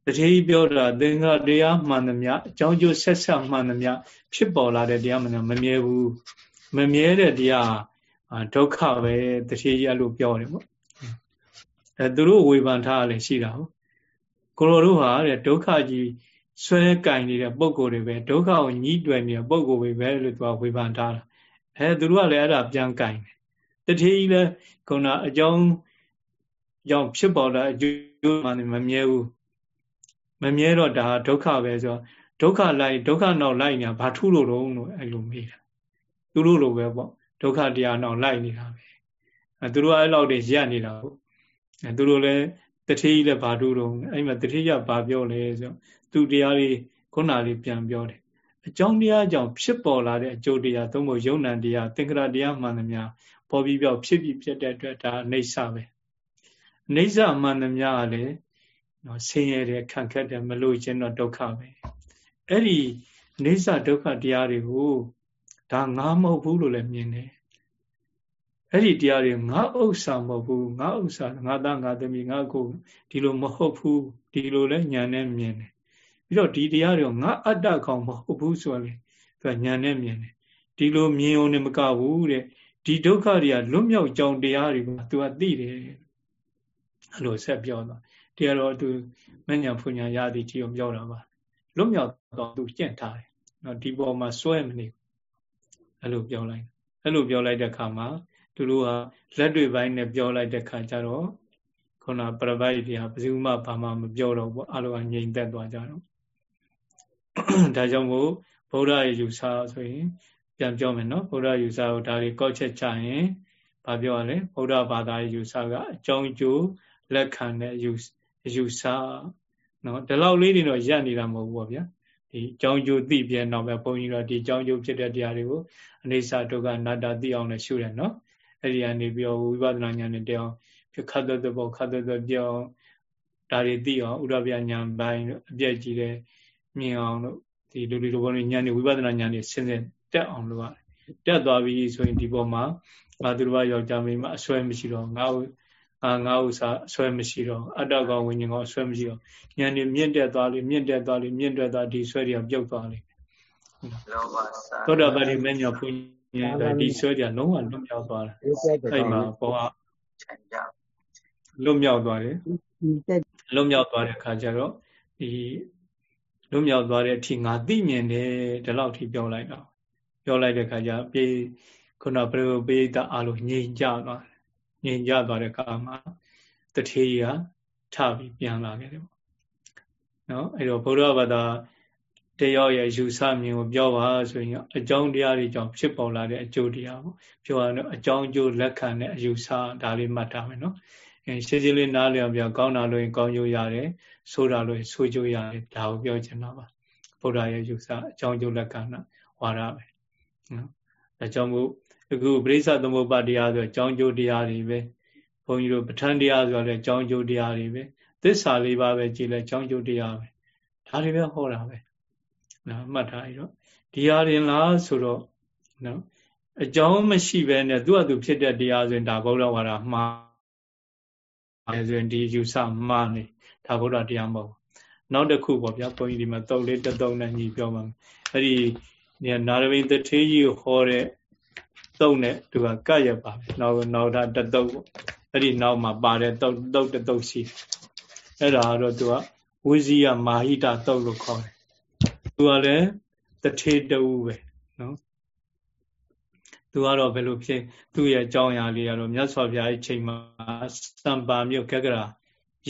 A: တထေးကြီးပြောတာသင်္ခါတရားမှန်သမျှအကြောင်းကျိုးဆက်ဆက်မှန်သမျှဖြစ်ပေါ်လာတဲ့တရားမှန်မမြဲဘူးမမြဲတဲ့တရား ဒုက္ခပဲတထေးကြီးအဲ့လိုပြောတယ်ပေါ့အဲသူတို့ဝေဖန်ထားလည်းရှိတာဟုတ်ကိုလိုတို့ဟာတဲ့ဒုက္ခကြီးဆွဲကင်နေတဲ့ပုံကိုယ်တွေပဲဒုက္ခကိုညှိတွယ်နေတဲ့ပုံကိုယ်ပဲပဲလို့သူကဝေဖန်ထားတာအဲသူတို့ကလည်းအဲ့ဒါပြန်ကင်တယ်တထေးကြီးလည်းခုနအကြောင်းကြောင့်ဖြစ်ပေါ်လာအကျိုးမှမမြဲဘူးမမြဲတော့ဒါဒုက္ခပဲဆိုဒုက္ခလိုက်ဒုက္ခနောက်လိုက်နေတာဘာထူးလို့တော့လို့အဲ့လိုမေးတာသူတို့လိုပဲပေါ့ ဒုက္ခတရားနောက်လိုက်နေတာပဲအဲသူတို့အဲ့လောက်တွေရက်နေတာဟုတ်အဲသူတို့လည်းတထေးကြီးလည်းဘာထူးတော့အဲ့မှာတထေးကြီးကဘာပြောလဲဆိုသူတရားလေးခုနလေးပြန်ပြောတယ်အကြောင်းတရားကြောင့်ဖြစ်ပေါ်လာတဲ့အကျိုးတရားသုံးဖို့ယုံ nant တရားသင်္ကရာတရားမှန်သမျှပေါ်ပြီးပြောက်ဖြစ်ပြီးဖြစ်တဲ့အတွက်ဒါအိဋ္ဌပဲအိဋ္ဌမှန်သမျှကလည်းနော်ဆင်းရဲတဲ့ခံခက်တဲ့မလို့ခြင်းတော့ဒုက္ခပဲအဲ့ဒီအိဋ္ဌဒုက္ခတရားတွေကို ဒါငါမဟုတ်ဘူးလို့လည်းမြင်တယ်အဲ့ဒီတရားတွေငါဥစ္စာမဟုတ်ဘူးငါဥစ္စာငါသားငါသမီးငါကိုဒီလိုမဟုတ်ဘူးဒီလိုလဲညာနဲ့မြင်တယ်ပြီးတော့ဒီတရားတွေငါအတ္တကောင်မဟုတ်ဘူးဆိုရင်သူကညာနဲ့မြင်တယ်ဒီလိုမြင်ုံနဲ့မကဘူးတဲ့ဒီဒုက္ခတွေကလွတ်မြောက်ကြောင်းတရားတွေကသူကသိတယ်အဲ့လိုဆက်ပြောတော့တရားတော်သူမညာဖွညာရသည်ကြီးကိုပြောတာပါလွတ်မြောက်တော့သူကျင့်ထားတယ်နော်ဒီပေါ်မှာစွဲမနေ အဲ့လိုပြောလိုက်အဲ့လိုပြောလိုက်တဲ့အခါမှာသူတို့ကလက်တွေပိုင်းနဲ့ပြောလိုက်တဲ့အခါကျတော့ခုနပရပိုက်တရားဘယ်သူမှဘာမှမပြောတော့ဘူးအလိုကငြိမ်သက်သွားကြတော့ဒါကြောင့်မို့ဗုဒ္ဓရဲ့ယူဆဆိုရင် ပြန်ပြောမယ်နော်ဗုဒ္ဓယူဆကိုဒါတွေကောက်ချက်ချရင်ဘာပြောရလဲဗုဒ္ဓဘာသာရဲ့ယူဆကအကြောင်းကျိုးလက်ခံတဲ့ယူယူဆနော်ဒီလောက်လေးတွေတော့ရပ်နေတာမဟုတ်ဘူးပေါ့ဗျာ ဒီအကြောင်းကျိုးသိပြတော့ပဲဘုန်းကြီးတို့ဒီအကြောင်းကျိုးဖြစ်တဲ့တရားတွေကိုအနေစာဒုက္ခနာတာသိအောင်လည်းရှုတယ်နော်အဲ့ဒီကနေပြီးတော့ဝိပဿနာဉာဏ်နဲ့တရားခတ်တဲ့ဘောခတ်တဲ့ပြောင်းဒါတွေသိအောင်ဥရပြဉာဏ်ပိုင်းအပြည့်ကြီးတဲ့မြင်အောင်လို့ဒီလူလူလိုဘောဉာဏ်တွေဝိပဿနာဉာဏ်တွေဆင်းဆင်းတက်အောင်လုပ်ရတယ်တက်သွားပြီဆိုရင်ဒီပေါ်မှာငါသူတော်ယောက်ျားမိန်းမအစွဲမရှိတော့ငါ့ အာငါဥစ္စာအစွဲမရှိတော့အတ္တကောင်ဝိညာဉ်ကောင်အစွဲမရှိတော့ဉာဏ်နဲ့မြင့်တက်သွားလေမြင့်တက်သွားလေမြင့်တက်သွားဒီဆွဲတွေကပြုတ်သွားလေသောတာပတိမညာဘုညာဒီဆွဲတွေကလုံးဝလွတ်မြောက်သွားတယ်အဲ့မှာဘောကလွတ်မြောက်သွားတယ်လွတ်မြောက်သွားတဲ့အခါကျတော့ဒီလွတ်မြောက်သွားတဲ့အထိငါသိမြင်တယ်ဒီလောက်ထိပြောလိုက်တော့ပြောလိုက်တဲ့အခါကျပြေခုနပရိပိဒအလိုငြိမ်ကြသွားတယ် ငြိမ်ကြသွားတဲ့အခါမှာတထေးကြီးကထပြီးပြန်လာခဲ့တယ်ပေါ့နော်အဲ့တော့ဘုရားဘာသာတယောက်ရဲ့ယူဆမြင်ကိုပြောပါဆိုရင်အကြောင်းတရားတွေကြောင့်ဖြစ်ပေါ်လာတဲ့အကျိုးတရားပေါ့ပြောရတော့အကြောင်းအကျိုးလက်ခံတဲ့အယူဆဒါလေးမှတ်ထားမယ်နော်အဲရှင်းရှင်းလေးနားလည်အောင်ပြောကောင်းတာလို့ရင်ကောင်းကျိုးရတယ်ဆိုးတာလို့ဆိုးကျိုးရတယ်ဒါကိုပြောချင်တာပါဘုရားရဲ့ယူဆအကြောင်းကျိုးလက်ခံတာဝါဒပဲနော်ဒါကြောင့်မို့ အခုပရိစ္ဆသမုပ္ပါတရားဆိုအကြောင်းကျိုးတရားတွေပဲဘုန်းကြီးတို့ပဋ္ဌာန်းတရားဆိုလည်းအကြောင်းကျိုးတရားတွေပဲသစ္စာလေးပါးပဲကြည်လဲအကြောင်းကျိုးတရားပဲဒါတွေပဲဟောတာပဲနော်မှတ်ထားရတော့ဒီဟာရင်လားဆိုတော့နော်အကြောင်းမရှိဘဲနဲ့သူ့အတူဖြစ်တဲ့တရားဆိုရင်ဒါဗုဒ္ဓဝါဒမှားအဲဆိုရင်ဒီယူဆမှားနေဒါဗုဒ္ဓတရားမဟုတ်နောက်တစ်ခုပေါ့ဗျာဘုန်းကြီးဒီမှာတုတ်လေးတတုံနဲ့ညီပြောပါမယ်အဲ့ဒီနာရဝိတထေးကြီးကိုဟောတဲ့ တုတ်နဲ့သူကကပ်ရပါပဲနောက်နောက်တာတတုတ်ပေါ့အဲ့ဒီနောက်မှာပါတဲ့တုတ်တုတ်တတုတ်ရှိအဲ့ဒါတော့သူကဝိဇိယမာဟိတတုတ်လို့ခေါ်တယ်သူကလည်းတထေးတူပဲနော်သူကတော့ဘယ်လိုဖြစ်သူ့ရဲ့အကြောင်းအရာလေးကတော့မြတ်စွာဘုရားရဲ့ချိန်မှာစံပါမြို့ကက်ကရာ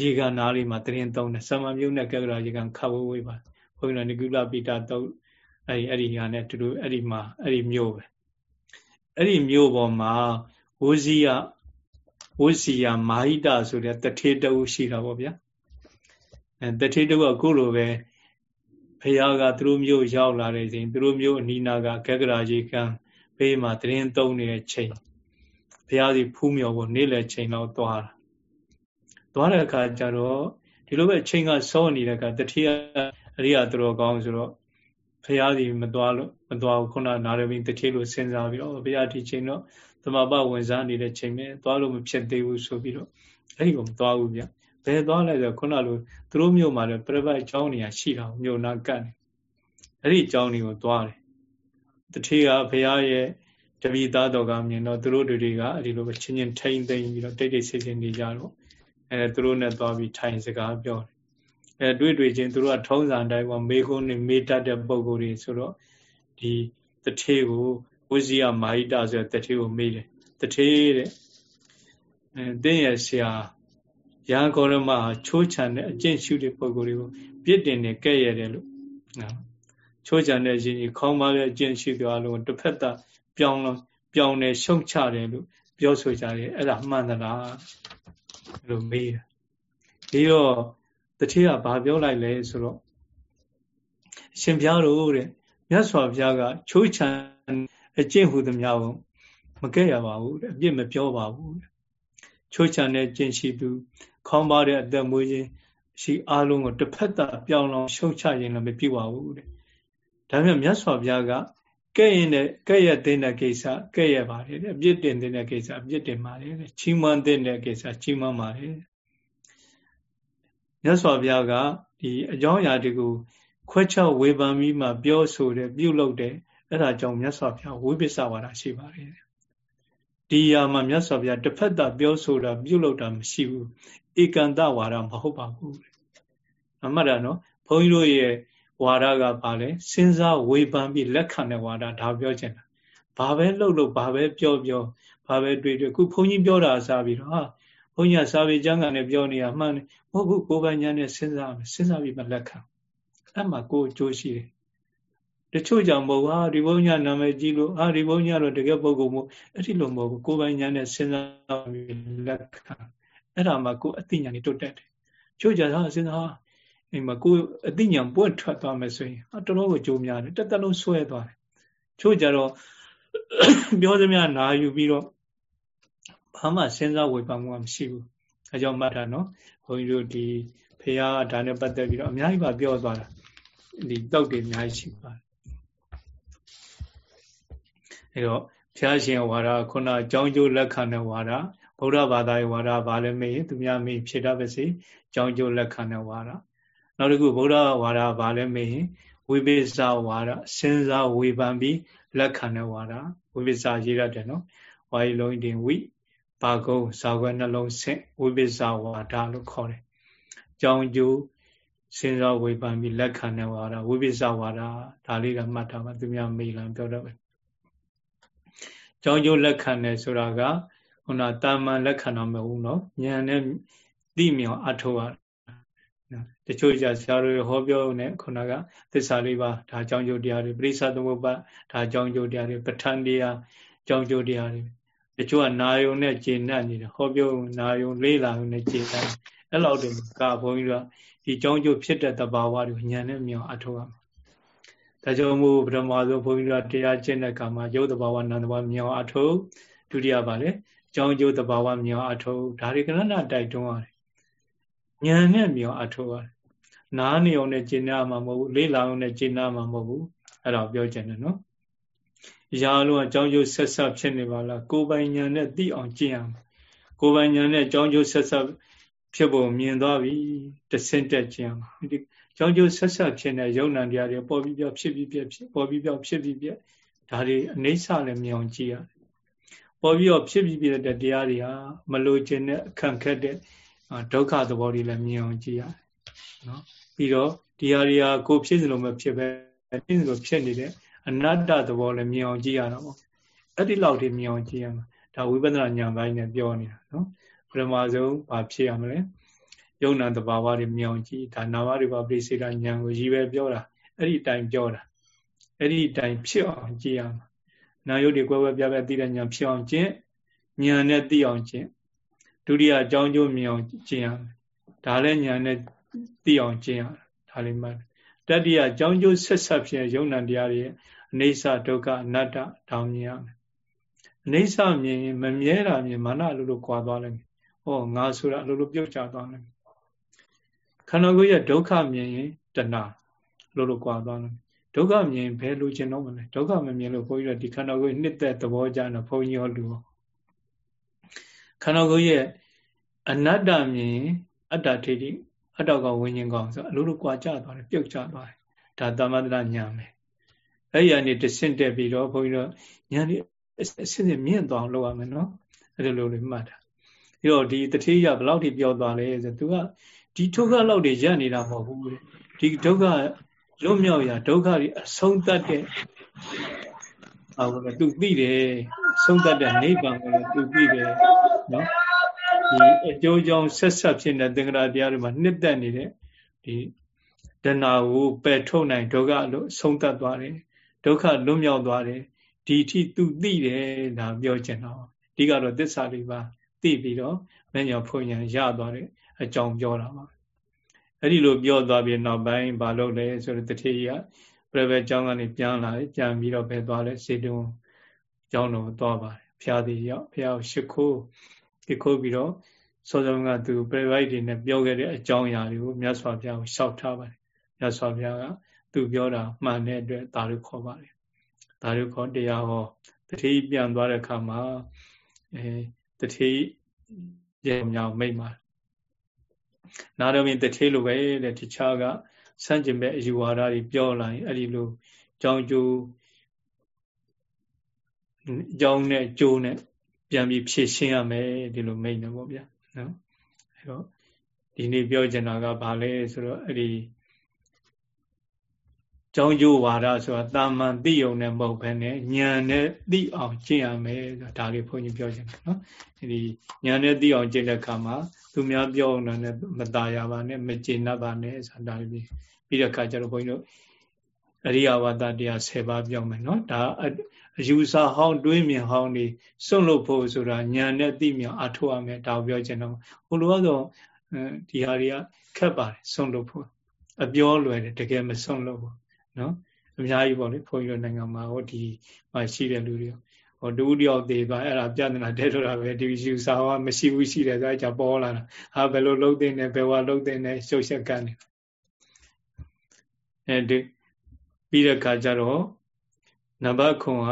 A: ရေကန်နားလေးမှာတရင်သုံးတယ်စံပါမြို့နဲ့ကက်ကရာရေကန်ခတ်ဝေးဝေးပါဘုန်းကြီးကနိကုလပိတာတုတ်အဲ့ဒီအဲ့ဒီဟာနဲ့တူတူအဲ့ဒီမှာအဲ့ဒီမြို့ပဲ အဲ့ဒီမြို့ပေါ်မှာဝဇိယဝဇိယမာဟိတဆိုတဲ့တထေတူရှိတာပေါ့ဗျာအဲတထေတူကအခုလိုပဲဘုရားကသူတို့မြို့ရောက်လာတဲ့ချိန်သူတို့မြို့အနီးနားကကက်ကရာရေကန်ဘေးမှာတရင်သုံးနေတဲ့ချိန်ဘုရားစီဖူးမြော်ဖို့နေ့လယ်ချိန်တော့သွားတာသွားတဲ့အခါကျတော့ဒီလိုပဲချိန်ကစောနေတဲ့အခါတတိယအရိယာသူတော်ကောင်းဆိုတော့ ဘုရားစီမသွားလို့မသွားဘူးခုနနာရမင်းတတိလို့စဉ်းစားပြီးတော့ဘုရားဒီချိန်တော့သမဘဝင်စားနေတဲ့ချိန်ပဲသွားလို့မဖြစ်သေးဘူးဆိုပြီးတော့အဲ့ဒီကိုမသွားဘူးဗျဘယ်သွားလဲဆိုခုနလိုသူတို့မြို့မှာလည်းပြပတ်အကြောင်းနေရာရှိတာမြို့နာကတ်နေအဲ့ဒီအကြောင်းတွေကိုသွားတယ်တတိကဘုရားရဲ့တပိသားတော်ကမြင်တော့သူတို့တွေကအဲဒီလိုပဲချင်းချင်းထိမ့်သိမ့်ပြီးတော့တိတ်တိတ်ဆိတ်ဆိတ်နေကြတော့အဲသူတို့နဲ့သွားပြီးထိုင်စကားပြောတယ် အဲတွေ့တွေ့ချင်းသူတို့ကထုံးစံတိုင်းပေါ့မေကုန်းနဲ့မေတတ်တဲ့ပုံကိုယ်တွေဆိုတော့ဒီတထေကိုဝိဇိယမာဟိတဆိုတဲ့တထေကိုမေးတယ်တထေတဲ့အဲတင်းရဲ့ဆရာရဟန်းကောရမချိုးချံတဲ့အကျင့်ရှုတဲ့ပုံကိုယ်တွေကိုပြစ်တင်နေကဲ့ရတယ်လို့နော်ချိုးချံတဲ့ရှင်ကြီးခေါင်းပါတဲ့အကျင့်ရှိသွားလို့တစ်ဖက်သားပြောင်းလို့ပြောင်းတယ်ရှုံချတယ်လို့ပြောဆိုကြတယ်အဲ့ဒါမှန်သလားလို့မေးတယ်ပြီးတော့ တတိယဘာပြောလိုက်လဲဆိုတော့အရှင်ဘုရားတို့တဲ့မြတ်စွာဘုရားကချိုးချံအကျင့်ဟူသည်များကိုမကဲ့ရပါဘူးတဲ့အပြစ်မပြောပါဘူးတဲ့ချိုးချံတဲ့ကျင့်ရှိသူခေါင်းပါတဲ့အသက်မွေးခြင်းရှိအားလုံးကိုတစ်ဖက်သားပြောင်းလောင်ရှုံချရင်လည်းမပြပါဘူးတဲ့ဒါပေမဲ့မြတ်စွာဘုရားကကဲ့ရင်တဲ့ကဲ့ရတဲ့တဲ့ကိစ္စကဲ့ရပါတယ်တဲ့အပြစ်တင်တဲ့ကိစ္စအပြစ်တင်ပါတယ်တဲ့ချီးမွမ်းတဲ့ကိစ္စချီးမွမ်းပါတယ် မြတ်စွာဘုရားကဒီအကြောင်းအရာတွေကိုခွဲခြားဝေဖန်ပြီးမှပြောဆိုတယ်ပြုလုပ်တယ်အဲ့ဒါကြောင့်မြတ်စွာဘုရားဝိပဿနာဝါဒရှိပါတယ်ဒီယာမှာမြတ်စွာဘုရားတစ်ဖက်တာပြောဆိုတာပြုလုပ်တာမရှိဘူးဧကန္တဝါဒမဟုတ်ပါဘူးအမှတ်တာနော်ဘုန်းကြီးတို့ရဲ့ဝါဒကဘာလဲစဉ်းစားဝေဖန်ပြီးလက်ခံတဲ့ဝါဒဒါပြောချင်တာဘာပဲလှုပ်လို့ဘာပဲပြောပြောဘာပဲတွေ့တွေ့ခုဘုန်းကြီးပြောတာစားပြီးတော့ဟာ ဘုန်းကြီးစာပေကျမ်းဂန်နဲ့ပြောနေတာမှန်တယ်မဟုတ်ဘူးကိုယ်ပိုင်ဉာဏ်နဲ့စဉ်းစားမယ်စဉ်းစားပြီးမှလက်ခံအဲ့မှာကိုယ်အကျိုးရှိတယ်တချို့ကြောင့်မဟုတ်ဟာဒီဘုန်းကြီးနာမည်ကြီးလို့ဟာဒီဘုန်းကြီးကတော့တကယ်ပုဂ္ဂိုလ်မို့အဲ့ဒီလိုမဟုတ်ဘူးကိုယ်ပိုင်ဉာဏ်နဲ့စဉ်းစားပြီးလက်ခံအဲ့ဒါမှကိုယ်အသိဉာဏ်နဲ့တိုးတက်တယ်ချို့ကြတာစဉ်းစားအိမ်မှာကိုယ်အသိဉာဏ်ပွင့်ထွက်သွားမယ်ဆိုရင်အတော်တော်ကိုကြိုးများတယ်တက်တက်လုံးဆွဲသွားတယ်ချို့ကြတော့ပြောသမျှနာယူပြီးတော့ ဘာမှစဉ်းစားဝေဖန်မှုမရှိဘူးအဲကြောင့်မှတ်တာနော်ဘုန်းကြီးတို့ဒီဖေဟာဒါနဲ့ပတ်သက်ပြီးတော့အများကြီးပါပြောသွားတာဒီတောက်တွေအများကြီးရှိပါတယ်အဲတော့ဘုရားရှင်ဝါဒခုနအကြောင်းကျိုးလက်ခံတဲ့ဝါဒဗုဒ္ဓဘာသာရဲ့ဝါဒဘာလဲမေးရင်သူများမေးဖြေတတ်ပါစေအကြောင်းကျိုးလက်ခံတဲ့ဝါဒနောက်တစ်ခုဗုဒ္ဓဝါဒဘာလဲမေးရင်ဝိပိဿဝါဒစဉ်းစားဝေဖန်ပြီးလက်ခံတဲ့ဝါဒဝိပိဿရေးရတယ်နော်ဝါရီလုံးတင်ဝိ ဘာကုံဇာခွဲနှလုံးဆင့်ဝိပိဿဝါဒလို့ခေါ်တယ်။ကြောင်းကျိုးစဉ်းစားဝေဖန်ပြီးလက်ခံတဲ့ဝါဒဝိပိဿဝါဒဒါလေးကမှတ်ထားပါသူများမေးလာပြောတော့ပဲ။ကြောင်းကျိုးလက်ခံတယ်ဆိုတာကခုနတာမန်လက်ခံတော့မဟုတ်ဘူးနော်။ဉာဏ်နဲ့သိမြောင်အထောက်ရတချို့ကြဆရာတို့ဟောပြောနေခုနကသစ္စာလေးပါဒါအကြောင်းကျိုးတရားတွေပရိစ္ဆသမုပ္ပါဒါအကြောင်းကျိုးတရားတွေပဋ္ဌာန်းတရားအကြောင်းကျိုးတရားတွေ တချို့ကနာယုံနဲ့ကျေနပ်နေတယ်ဟောပြောနာယုံလေးလာုံနဲ့ကျေနပ်အဲ့လောက်တည်းကဘုန်းကြီးတို့ဒီအကြောင်းကျိုးဖြစ်တဲ့တဘာဝတွေဉာဏ်နဲ့မြောင်အထောက်ရမှာဒါကြောင့်မို့ပထမဆုံးဘုန်းကြီးတို့တရားကျင့်တဲ့အခါမှာယုတ်တဘာဝနန္တဘာမြောင်အထောက်ဒုတိယပါလေအကြောင်းကျိုးတဘာဝမြောင်အထောက်ဒါတွေကဏ္ဍတိုက်တွန်းရတယ်ဉာဏ်နဲ့မြောင်အထောက်ရတယ်နားနေအောင်နဲ့ကျင့်နာမှာမဟုတ်ဘူးလေးလာအောင်နဲ့ကျင့်နာမှာမဟုတ်ဘူးအဲ့တော့ပြောချင်တယ်နော် ရာလုံးအကြောင်းကျိုးဆက်ဆက်ဖြစ်နေပါလားကိုယ်ပိုင်ဉာဏ်နဲ့သိအောင်ကျင့်ရမှာကိုယ်ပိုင်ဉာဏ်နဲ့အကြောင်းကျိုးဆက်ဆက်ဖြစ်ဖို့မြင်သွားပြီတဆင့်တက်ကျင့်ရမှာဒီအကြောင်းကျိုးဆက်ဆက်ဖြစ်နေရုံဏတရားတွေပေါ်ပြီးပြောဖြစ်ပြီးပြဖြစ်ပေါ်ပြီးပြောဖြစ်ပြီးပြဒါတွေအနေဆလည်းမြင်အောင်ကြည့်ရတယ်ပေါ်ပြီးတော့ဖြစ်ပြီးပြတဲ့တရားတွေဟာမလိုချင်တဲ့အခန့်ခက်တဲ့ဒုက္ခသဘောတွေလည်းမြင်အောင်ကြည့်ရတယ်နော်ပြီးတော့ဒီဟာတွေဟာကိုဖြစ်စလို့မဖြစ်ပဲဖြစ်စလို့ဖြစ်နေတဲ့ အနတ္တသဘောလည်းမြင်အောင်ကြည့်ရတာပေါ့အဲ့ဒီလောက်ထိမြင်အောင်ကြည့်ရမှာဒါဝိပဿနာဉာဏ်ပိုင်းနဲ့ပြောနေတာနော်ပထမဆုံးဘာဖြစ်ရမလဲယုံနာတဘာဝတွေမြင်အောင်ကြည့်ဒါနာမရူပပရိစေတဉာဏ်ကိုရည်ပဲပြောတာအဲ့ဒီတိုင်ပြောတာအဲ့ဒီတိုင်ဖြစ်အောင်ကြည့်ရမှာနာယုတ်တွေကွဲကွဲပြားပြားသိတဲ့ဉာဏ်ဖြစ်အောင်ကျင့်ဉာဏ်နဲ့သိအောင်ကျင့်ဒုတိယအကြောင်းကျိုးမြင်အောင်ကျင့်ရမယ်ဒါလည်းဉာဏ်နဲ့သိအောင်ကျင့်ရဒါလေးမှတတိယအကြောင်းကျိုးဆက်ဆက်ဖြစ်ယုံနာတရားတွေ အနေဆဒုက္ခအနတ္တတောင်းမြင်ရမယ်အနေဆမြင်ရင်မမြဲတာမြင်မာနလိုလိုကွာသွားလိမ့်မယ်ဟောငါဆိုတာလိုလိုပြုတ်ကျသွားလိမ့်မယ်ခန္ဓာကိုယ်ရဲ့ဒုက္ခမြင်ရင်တဏှာလိုလိုကွာသွားလိမ့်မယ်ဒုက္ခမြင်ဘယ်လိုချင်တော့မလဲဒုက္ခမမြင်လို့ဘုန်းကြီးတို့ဒီခန္ဓာကိုယ်နှစ်သက်သဘောကျတော့ဘုန်းကြီးရောလူရောခန္ဓာကိုယ်ရဲ့အနတ္တမြင်အတ္တထိတိအတ္တကောင်ဝิญဉ်ကောင်ဆိုအလိုလိုကွာကျသွားတယ်ပြုတ်ကျသွားတယ်ဒါသမထညာမယ် အဲ့ဒီအနေတဆင့်တက်ပြီးတော့ဘုန်းကြီးတို့ညာဒီအစစ်စစ်မြင့်သွားလုပ်ရမယ်နော်အဲ့လိုလိုလေးမှတ်တာပြီးတော့ဒီတတိယဘယ်လောက်ထိပြောသွားလဲဆိုသူကဒီဒုက္ခလောက်တွေရပ်နေတာမဟုတ်ဘူးဒီဒုက္ခလွတ်မြောက်ရာဒုက္ခတွေအဆုံးသတ်တဲ့ဟုတ်ကဲ့သူသိတယ်ဆုံးသတ်တဲ့နိဗ္ဗာန်ကိုလည်းသူသိတယ်နော်ဒီအကျိုးကြောင့်ဆက်ဆက်ဖြစ်တဲ့သင်္ကရာတရားတွေမှာနှစ်သက်နေတဲ့ဒီဒနာကိုပယ်ထုတ်နိုင်ဒုက္ခလို့ဆုံးသတ်သွားတယ် ဒုက္ခလွတ်မြောက်သွားတယ်ဒီအထိသူသိတယ်ဒါပြောချင်တော့ဒီကတော့သစ္စာလေးပါသိပြီးတော့မညာဖွညာရသွားတဲ့အကြောင်းပြောတာပါအဲ့ဒီလိုပြောသွားပြီးနောက်ပိုင်းမလုပ်လဲဆိုတော့တတိယပြပဲအကြောင်းကနေပြန်လာတယ်ပြန်ပြီးတော့ပဲသွားလဲစေတုံအကြောင်းတော်သွားပါတယ်ဖျားသည်ရောက်ဖျားရှိခိုးဒီခိုးပြီးတော့စောစောကသူပြပိုက်တွေနဲ့ပြောခဲ့တဲ့အကြောင်းအရာတွေကိုမြတ်စွာဘုရားကိုရှောက်ထားပါတယ်မြတ်စွာဘုရားက သူပြောတာမှန်တဲ့အတွက်ဒါလို့ခေါ်ပါတယ်ဒါလို့ခေါ်တရားဟောတတိပြန်သွားတဲ့အခါမှာအဲတတိရေမြောင်မိတ်ပါနာရမင်းတထေးလိုပဲတဲ့တခြားကဆန့်ကျင်ဘက်အယူဝါဒတွေပြောလာရင်အဲ့ဒီလိုကြောင်းကျိုးကြောင်းနဲ့ကျိုးနဲ့ပြန်ပြီးဖြည့်ရှင်းရမယ်ဒီလိုမိတ်နေပေါ့ဗျာနော်အဲ့တော့ဒီနေ့ပြောချင်တာကဘာလဲဆိုတော့အဲ့ဒီ ကြောင်းကျိုးဝါဒဆိုတာတာမန်သိုံနဲ့မဟုတ်ဘဲနဲ့ဉာဏ်နဲ့သိအောင်ကျင့်ရမယ်ဆိုတာဒါလေးဘုန်းကြီးပြောချင်တယ်နော်ဒီဉာဏ်နဲ့သိအောင်ကျင့်တဲ့အခါမှာသူများပြောအောင်လည်းမตายရပါနဲ့မကျေနပ်ပါနဲ့ဆိုတာဒါလေးပြီးပြီးတဲ့အခါကျတော့ဘုန်းကြီးတို့အရိယဝါဒတရား10ပါးပြောမယ်နော်ဒါအယူဆဟောင်းတွေးမြင်ဟောင်းနေစွန့်လို့ဖို့ဆိုတာဉာဏ်နဲ့သိမြင်အထောက်အမယ်ဒါကိုပြောချင်တော့ဟိုလိုကတော့ဒီဟာတွေကခက်ပါတယ်စွန့်လို့ဖို့အပြောလွယ်တယ်တကယ်မစွန့်လို့ဘူး နော်အများကြီးပေါ့လေဘုန်းကြီးတို့နိုင်ငံမှာဟောဒီမှာရှိတဲ့လူတွေဟောတူတယောက်သေးသွားအဲ့ဒါပြဿနာတဲထုတ်တာပဲဒီယူဆဟောမရှိဘူးရှိတယ်ဆိုအဲ့ကြပေါ်လာတာဟာဘယ်လိုလုံးသိနေဘယ်ဝါလုံးသိနေရှုပ်ရှက်ကန်နေအဲဒီပြီးတဲ့ခါကျတော့နံပါတ်ခွန်က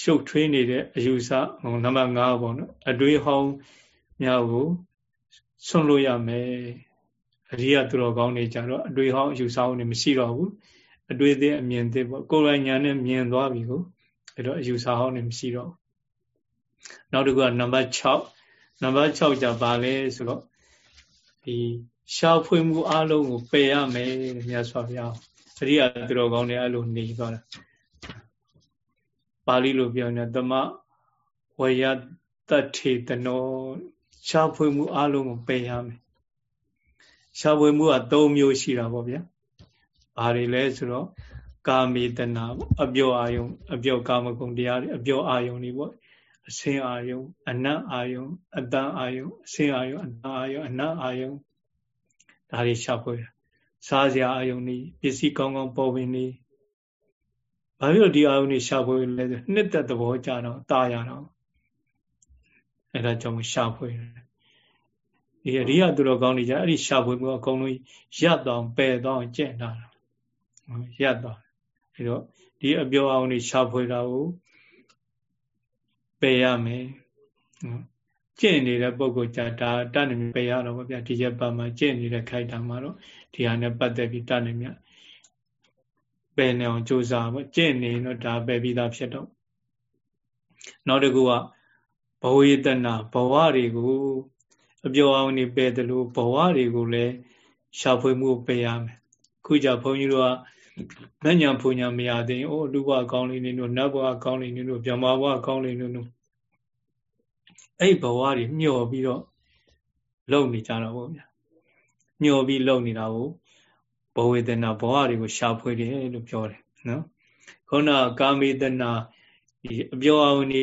A: ရှုပ်ထွေးနေတဲ့အယူဆနံပါတ်5ပေါ့နော်အတွေးဟောင်းများကိုဆွန့်လို့ရမယ် အရိယသူတော်ကောင်းတွေကြတော့အတွေးဟောင်းအယူဆဟောင်းတွေမရှိတော့ဘူးအတွေးသေးအမြင်သေးပေါ့ကိုယ်ပိုင်ညာနဲ့မြင်သွားပြီကိုအဲ့တော့အယူဆဟောင်းတွေမရှိတော့ဘူးနောက်တစ်ခုကနံပါတ်6နံပါတ်6ကြပါလဲဆိုတော့ဒီရှားဖွေမှုအလုံးကိုပယ်ရမယ်မြတ်စွာဘုရားအရိယသူတော်ကောင်းတွေအဲ့လိုနေသွားတာပါဠိလိုပြောနေသမဝယတထေတနောရှားဖွေမှုအလုံးကိုပယ်ရမယ် ရှားဖွေမှုက၃မျိုးရှိတာပေါ့ဗျာဘာတွေလဲဆိုတော့ကာမေတနာအပြောအာယုံအပြောကာမဂုဏ်တရားတွေအပြောအာယုံတွေပေါ့အစင်အာယုံအနတ်အာယုံအတန်အာယုံအစင်အာယုံအတန်အာယုံအနတ်အာယုံဒါတွေရှာဖွေရစားစရာအာယုံတွေပစ္စည်းကောင်းကောင်းပေါ်ဝင်နေဘာဖြစ်လို့ဒီအာယုံတွေရှာဖွေလဲဆိုနှစ်သက်သဘောကြတော့ตาရတော့အဲဒါကြောင့်ရှာဖွေတယ် ဒီအရိယသူတော်ကောင်းတွေကြအဲ့ဒီရှာဖွေမှုအကုန်လုံးရပ်တော့ပယ်တော့ကျင့်တာရပ်တော့အဲတော့ဒီအပြောအောင်တွေရှာဖွေတာကိုပယ်ရမယ်ကျင့်နေတဲ့ပုဂ္ဂိုလ်ကြဒါတတ်နေမြပယ်ရတော့ဗျာဒီချက်ပါမှာကျင့်နေတဲ့ခိုက်တာမှာတော့ဒီဟာနဲ့ပတ်သက်ပြီးတတ်နေမြပယ်နေအောင်ကြိုးစားပေါ့ကျင့်နေတော့ဒါပယ်ပြီးသားဖြစ်တော့နောက်တစ်ခုကဘဝေတနာဘဝတွေကို အပြောအောင်နေပယ်တယ်လို့ဘဝတွေကိုလည်းရှာဖွေမှုပယ်ရမယ်ခုကြဘုန်းကြီးတို့ကမညာဖူညာမရသေးရင်အိုးလူဘအကောင်းလေးနေတို့နတ်ဘအကောင်းလေးနေတို့ဗြဟ္မာဘအကောင်းလေးနေတို့အဲ့ဘဝတွေမျောပြီးတော့လုံနေကြတော့ဗောဗျာမျောပြီးလုံနေတာကိုဘဝေဒနာဘဝတွေကိုရှာဖွေတယ်လို့ပြောတယ်နော်ခုနကာမေတနာဒီအပြောအောင်နေ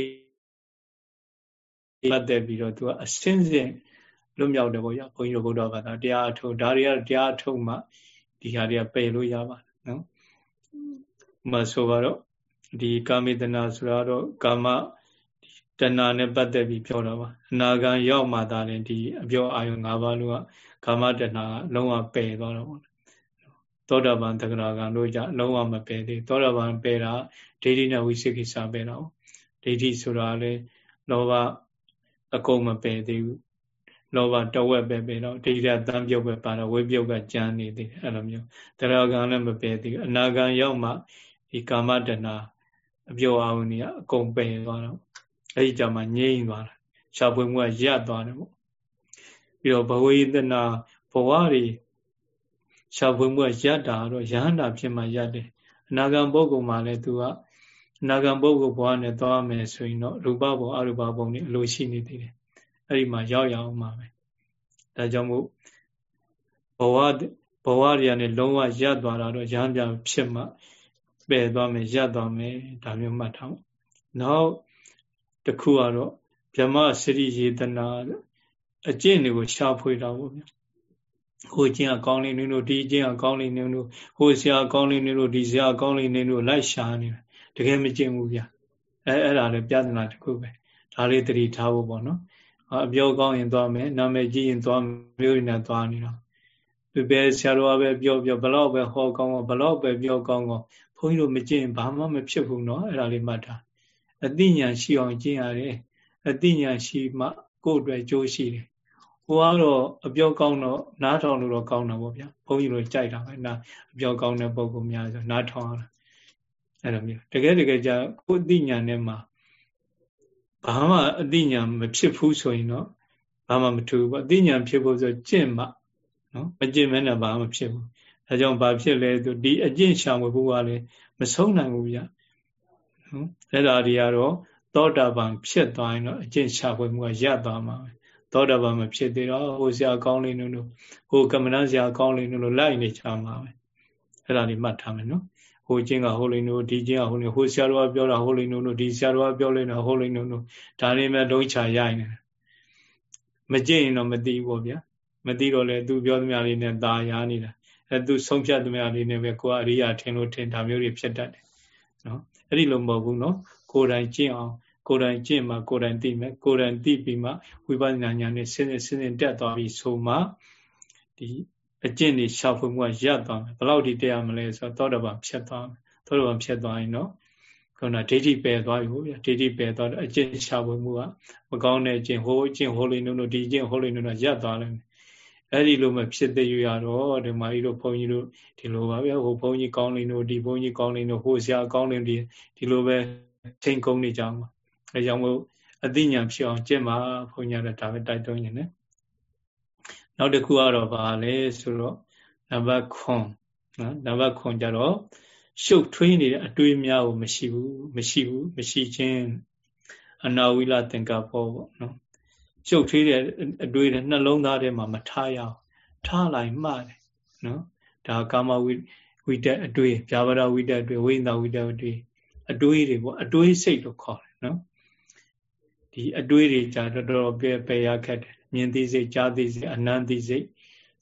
A: ပတ်သက်ပြီးတော့သူကအစင်းစင် လွတ်မြောက်တယ်ဗောဗျာဘုန်းကြီးတို့ဘုရားဘာသာတရားအထုတ်ဒါတွေကတရားအထုတ်မှဒီဟာတွေကပယ်လို့ရပါတယ်နော်မဆိုပါတော့ဒီကာမေတနာဆိုတာတော့ကာမတဏှာနဲ့ပတ်သက်ပြီးပြောတာပါအနာဂံရောက်မှသာလည်းဒီအပြောအာယုံ၅ပါးလို့ကကာမတဏှာကလုံးဝပယ်သွားတော့ပေါ့သောတာပန်သက္ကရာကတို့ကြလုံးဝမပယ်သေးသောတာပန်ပယ်တာဒိဋ္ဌိနဲ့ဝိသိကိစ္စပယ်တော့ဒိဋ္ဌိဆိုတာလေလောဘအကုန်မပယ်သေးဘူး လောဘတဝက်ပဲပယ်တော့ဒိဋ္ဌိတန်ပြုတ်ပဲပါတော့ဝိပြုတ်ကကြမ်းနေသေးတယ်အဲ့လိုမျိုးတရားကံလည်းမပယ်သေးဘူးအနာဂံရောက်မှဒီကာမတဏှာအပြောအာရုံကြီးအကုန်ပယ်သွားတော့အဲ့ဒီကြမှာငြိမ့်သွားတာရှားပွေမှုကရပ်သွားတယ်ပေါ့ပြီးတော့ဘဝေဒနာဘဝတွေရှားပွေမှုကရပ်တာတော့ယဟန္တာဖြစ်မှရပ်တယ်အနာဂံပုဂ္ဂိုလ်မှာလည်းသူကအနာဂံပုဂ္ဂိုလ်ဘဝနဲ့သွားမယ်ဆိုရင်တော့ရူပဘုံအရူပဘုံတွေအလိုရှိနေသေးတယ် အဲ့ဒီမှာရောက်ရအောင်မှာပဲဒါကြောင့်မို့ဘဝဘဝတွေကနေလုံးဝရပ်သွားတာတော့ရဟန်းပြဖြစ်မှပယ်သွားမယ်ရပ်သွားမယ်ဒါမျိုးမှတ်ထားနောက်တစ်ခုကတော့ဗြဟ္မစရိယေတနာအကျင့်တွေကိုရှားဖွေတာပေါ့ဗျာဟိုကျင့်အကောင်းလေးနင်းတို့ဒီကျင့်အကောင်းလေးနင်းတို့ဟိုဆရာအကောင်းလေးနင်းတို့ဒီဆရာအကောင်းလေးနင်းတို့လိုက်ရှာနေတာတကယ်မကျင့်ဘူးဗျာအဲအဲ့ဒါလည်းပြဿနာတစ်ခုပဲဒါလေးတတိထားဖို့ပေါ့နော် အပြောကောင်းရင်သွားမယ်နာမည်ကြီးရင်သွားမျိုးရင်းနဲ့သွားနေတာသူပဲဆရာတော်ကပဲပြောပြောဘလောက်ပဲဟောကောင်းကောင်းဘလောက်ပဲပြောကောင်းကောင်းဘုန်းကြီးတို့မကျင့်ဘာမှမဖြစ်ဘူးเนาะအဲ့ဒါလေးမှတ်ထားအသိဉာဏ်ရှိအောင်ကျင့်ရတယ်အသိဉာဏ်ရှိမှကိုယ့်အတွက်ကြိုးရှိတယ်ဟိုကတော့အပြောကောင်းတော့နားထောင်လို့တော့ကောင်းတာပေါ့ဗျာဘုန်းကြီးတို့ကြိုက်တာပဲနာအပြောကောင်းတဲ့ပုံကများဆိုနားထောင်ရတာအဲ့လိုမျိုးတကယ်တကယ်ကြကိုယ်အသိဉာဏ်နဲ့မှ ဘာမှအသိဉာဏ်မဖြစ်ဘူးဆိုရင်တော့ဘာမှမထူဘူးပေါ့အသိဉာဏ်ဖြစ်ဖို့ဆိုကျင့်မှနော်မကျင့်မဲနဲ့ဘာမှမဖြစ်ဘူးဒါကြောင့်ဘာဖြစ်လဲဆိုဒီအကျင့်ရှာဝဖို့ကလည်းမဆုံးနိုင်ဘူးဗျနော်အဲ့ဒါတွေကတော့သောတာပန်ဖြစ်သွားရင်တော့အကျင့်ရှာဖွေမှုကရပ်သွားမှာပဲသောတာပန်မဖြစ်သေးတော့ဟိုဆရာကောင်းလေးနုလို့ဟိုကမ္မဏဆရာကောင်းလေးနုလို့လိုက်နေချမှာပဲအဲ့ဒါလေးမှတ်ထားမယ်နော် ဟိုချင်းကဟိုလိန်တို့ဒီချင်းကဟိုလိန်ဟိုဆရာတော်ကပြောတာဟိုလိန်တို့ဒီဆရာတော်ကပြောလိုက်တာဟိုလိန်တို့ဒါလေးမဲ့လုံးချရိုက်နေတယ်မကြည့်ရင်တော့မသိဘူးဗျာမသိတော့လေသူပြောသမျှလေးနဲ့ตาရနေတာအဲသူဆုံးဖြတ်သမျှလေးနဲ့ပဲကိုယ်အရိယာထင်လို့ထင်ဒါမျိုးတွေဖြစ်တတ်တယ်နော်အဲ့ဒီလိုမဟုတ်ဘူးနော်ကိုယ်တိုင်ကျင့်အောင်ကိုယ်တိုင်ကျင့်မှကိုယ်တိုင်သိမယ်ကိုယ်တိုင်သိပြီးမှဝိပဿနာဉာဏ်နဲ့စဉ်စဉ်စဉ်တက်သွားပြီးဆိုမှဒီ အကျင့်တွေရှာဖွေမှုကရပ်သွားမယ်ဘယ်လောက်ထိတရားမလဲဆိုတော့သောတပန်ဖြတ်သွားမယ်သောတပန်ဖြတ်သွားရင်တော့ခုနဒိဋ္ဌိပယ်သွားပြီဗျာဒိဋ္ဌိပယ်သွားတော့အကျင့်ရှာဖွေမှုကမကောင်းတဲ့အကျင့်ဟိုအကျင့်ဟိုလိနုံဒီအကျင့်ဟိုလိနုံတော့ရပ်သွားလိမ့်မယ်အဲ့ဒီလိုမှဖြစ်သေးရတော့ဒီမာကြီးတို့ဘုန်းကြီးတို့ဒီလိုပါဗျာဟိုဘုန်းကြီးကောင်းလိနုံဒီဘုန်းကြီးကောင်းလိနုံဟိုဆရာကောင်းလိနုံဒီဒီလိုပဲချိန်ကုန်နေကြအောင်အဲကြောင့်မို့အသိဉာဏ်ဖြစ်အောင်ကျင့်ပါဘုန်းကြီးကဒါပဲတိုက်တွန်းနေတယ် နောက်တစ်ခုကတော့ဗာလဲဆိုတော့နံပါတ်9နော်နံပါတ်9ကြတော့ရှုပ်ထွေးနေတဲ့အတွေးများကိုမရှိဘူးမရှိဘူးမရှိခြင်းအနာဝိလသင်္ကပ္ပောပေါ့နော်ရှုပ်ထွေးတဲ့အတွေးတွေနှလုံးသားထဲမှာမထားရအောင်ထားလိုက်မှတယ်နော်ဒါကာမဝိဝိတက်အတွေးဗျာပါဒဝိတက်အတွေးဝိညာဝိတက်အတွေးအတွေးတွေပေါ့အတွေးစိတ်လို့ခေါ်တယ်နော်ဒီအတွေးတွေじゃတော်တော်ပဲပယ်ရခက်တယ် မြင်သိစိတ်ကြားသိစိတ်အနံ့သိစိတ်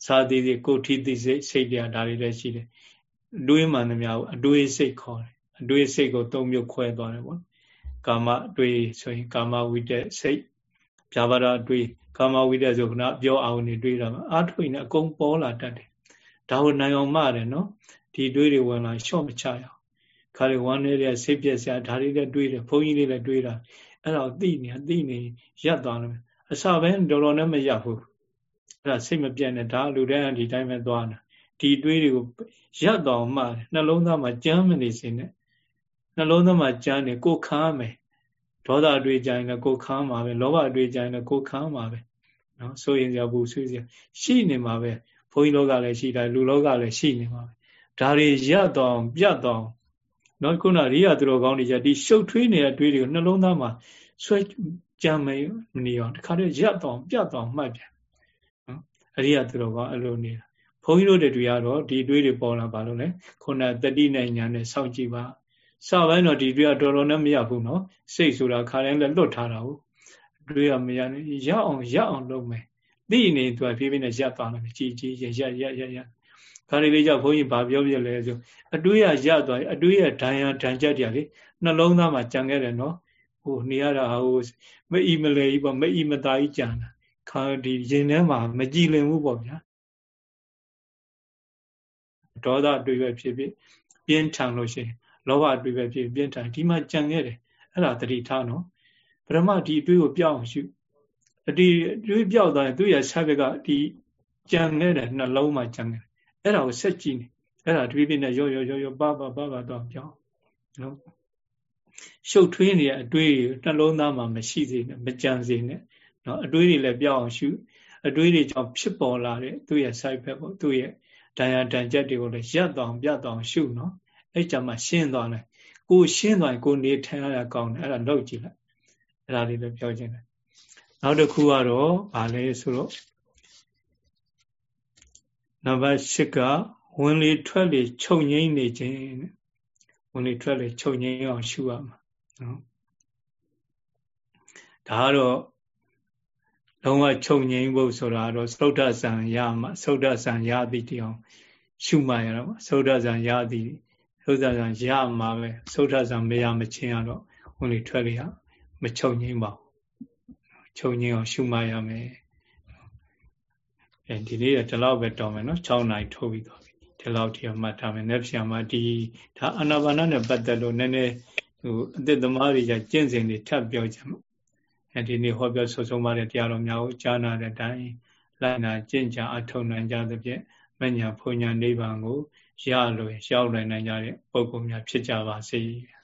A: စာသိစိတ်ကိုထိသိစိတ်စိတ်တရားဒါတွေလည်းရှိတယ်အတွေးမှန်သမျှကိုအတွေးစိတ်ခေါ်တယ်အတွေးစိတ်ကိုသုံးမျိုးခွဲသွားတယ်ပေါ့ကာမအတွေးဆိုရင်ကာမဝိတက်စိတ်ဗျာပါဒအတွေးကာမဝိတက်ဆိုခဏပြောအောင်နေတွေးတာအာထုင်နဲ့အကုန်ပေါ်လာတတ်တယ်ဒါကိုနိုင်အောင်မှတယ်နော်ဒီတွေးတွေဝင်လာရှော့မချရအောင်ခါရီဝမ်းနေတဲ့စိတ်ပြက်စရာဒါတွေလည်းတွေးတယ်ဘုန်းကြီးတွေလည်းတွေးတာအဲ့တော့သိနေသိနေရပ်သွားတယ် အစပဲတော်တော်နဲ့မရပ်ဘူးအဲ့ဒါစိတ်မပြတ်နဲ့ဒါလူတိုင်းဒီတိုင်းပဲသွားတာဒီတွေးတွေကိုရပ်တော်မှနှလုံးသားမှာကြမ်းမနေစေနဲ့နှလုံးသားမှာကြမ်းနေကိုခမ်းမယ်ဒေါသအတွေ့ကြရင်လည်းကိုခမ်းမှာပဲလောဘအတွေ့ကြရင်လည်းကိုခမ်းမှာပဲနော်ဆိုရင်ကြဘူးဆွေးစရာရှိနေမှာပဲဘုန်းကြီးလောကလည်းရှိတယ်လူလောကလည်းရှိနေမှာပဲဒါတွေရပ်တော်ပြတ်တော်နော်ခုနရိယသူတော်ကောင်းတွေじゃဒီရှုပ်ထွေးနေတဲ့အတွေ့တွေကိုနှလုံးသားမှာဆွဲ ကြမ်းမနေအောင်တခါတည်းရပ်တော်ပြတ်တော်မှတ်ပြန်နော်အရိယသူတော်ကောင်းအဲ့လိုနေတာဘုန်းကြီးတို့တွေကတော့ဒီတွေးတွေပေါ်လာပါလို့လေခုနတတိနဲ့ညာနဲ့စောင့်ကြည့်ပါစပိုင်းတော့ဒီတွေးကတော်တော်နဲ့မရဘူးနော်စိတ်ဆိုတာခါတိုင်းလည်းလွတ်ထားတာဟုတ်တွေးရမရနဲ့ရအောင်ရအောင်လုပ်မယ်သိနေသူကဖြည်းဖြည်းနဲ့ရပ်သွားတယ်ကြည်ကြည်ရရရရရခါလေးလေးကြောင့်ဘုန်းကြီးဘာပြောပြလဲဆိုအတွေးရရသွားအတွေးရဒဏ်ရာဒဏ်ချက်တရားလေနှလုံးသားမှာကြံခဲ့တယ်နော် ဟိုနေရတာဟိုမအီမလဲကြီးပေါ့မအီမသားကြီးကြံတာခါဒီရင်ထဲမှာမကြည်လင်ဘူးပေါ့ဗျာဒေါသအတွေ့ပဲဖြစ်ဖြစ်ပြင်းထန်လို့ရှိရင်လောဘအတွေ့ပဲဖြစ်ပြင်းထန်ဒီမှာကြံခဲ့တယ်အဲ့ဒါတတိထားနော်ပရမဒီအတွေ့ကိုပြောင်းရှုအဒီအတွေ့ပြောက်သွားရင်သူ့ရဲ့ဆက်ဘက်ကဒီကြံခဲ့တယ်နှလုံးမှာကြံခဲ့တယ်အဲ့ဒါကိုဆက်ကြည့်နေအဲ့ဒါတပိပိနဲ့ရောရောရောရောပါပါပါပါတော့ပြောင်းနော် ရှုပ်ထွေးနေတဲ့အတွေးနှလုံးသားမှာမရှိစေနဲ့မကြံစေနဲ့နော်အတွေးတွေလည်းပြောင်းအောင်ရှုအတွေးတွေကြောင့်ဖြစ်ပေါ်လာတဲ့သူ့ရဲ့ side effect ပေါ့သူ့ရဲ့ဒဏ်ရာဒဏ်ချက်တွေကိုလည်းရပ်တောင်ပြတ်တောင်ရှုနော်အဲ့ကြမှာရှင်းသွားတယ်ကိုရှင်းသွားရင်ကိုနေထိုင်ရတာကောင်းတယ်အဲ့ဒါလောက်ကြည့်လိုက်အဲ့ဒါလေးလည်းပြောခြင်းတယ်နောက်တစ်ခုကတော့ဗာလဲဆိုတော့နံပါတ်၈ကဝင်လေထွက်လေခြုံငိမ့်နေခြင်း ဝင်လေထွက်လေခြုံငိမ့်အောင်ရှုရမှာနော်ဒါကတော့လုံးဝခြုံငိမ့်ဖို့ဆိုတာတော့သုဒ္ဓဆံရမှာသုဒ္ဓဆံရသည်တရားရှုမှရတော့သုဒ္ဓဆံရသည်သုဒ္ဓဆံရမှာပဲသုဒ္ဓဆံမရမချင်းရတော့ဝင်လေထွက်လေရမခြုံငိမ့်ပါဘူးခြုံငိမ့်အောင်ရှုမှရမယ်အဲဒီနေ့ကဒီလောက်ပဲတော်မယ်နော်6နိုင်ထိုးပြီးတော့ ဒီလောက်ထိမှတ်ထားမယ်။နေ့ပြန်မှဒီဒါအာနာပါနနဲ့ပတ်သက်လို့နည်းနည်းဟိုအသက်သမားတွေကကျင့်စဉ်တွေထပ်ပြောကြမှာ။အဲဒီနေ့ဟောပြောဆွဆုံးပါတဲ့တရားတော်များကိုကြားနာတဲ့အတိုင်းလိုက်နာကျင့်ကြအထောက်နိုင်ကြသဖြင့်မညာဖွညာနိဗ္ဗာန်ကိုရလို့ရောက်နိုင်ကြတဲ့ပုဂ္ဂိုလ်များဖြစ်ကြပါစေ။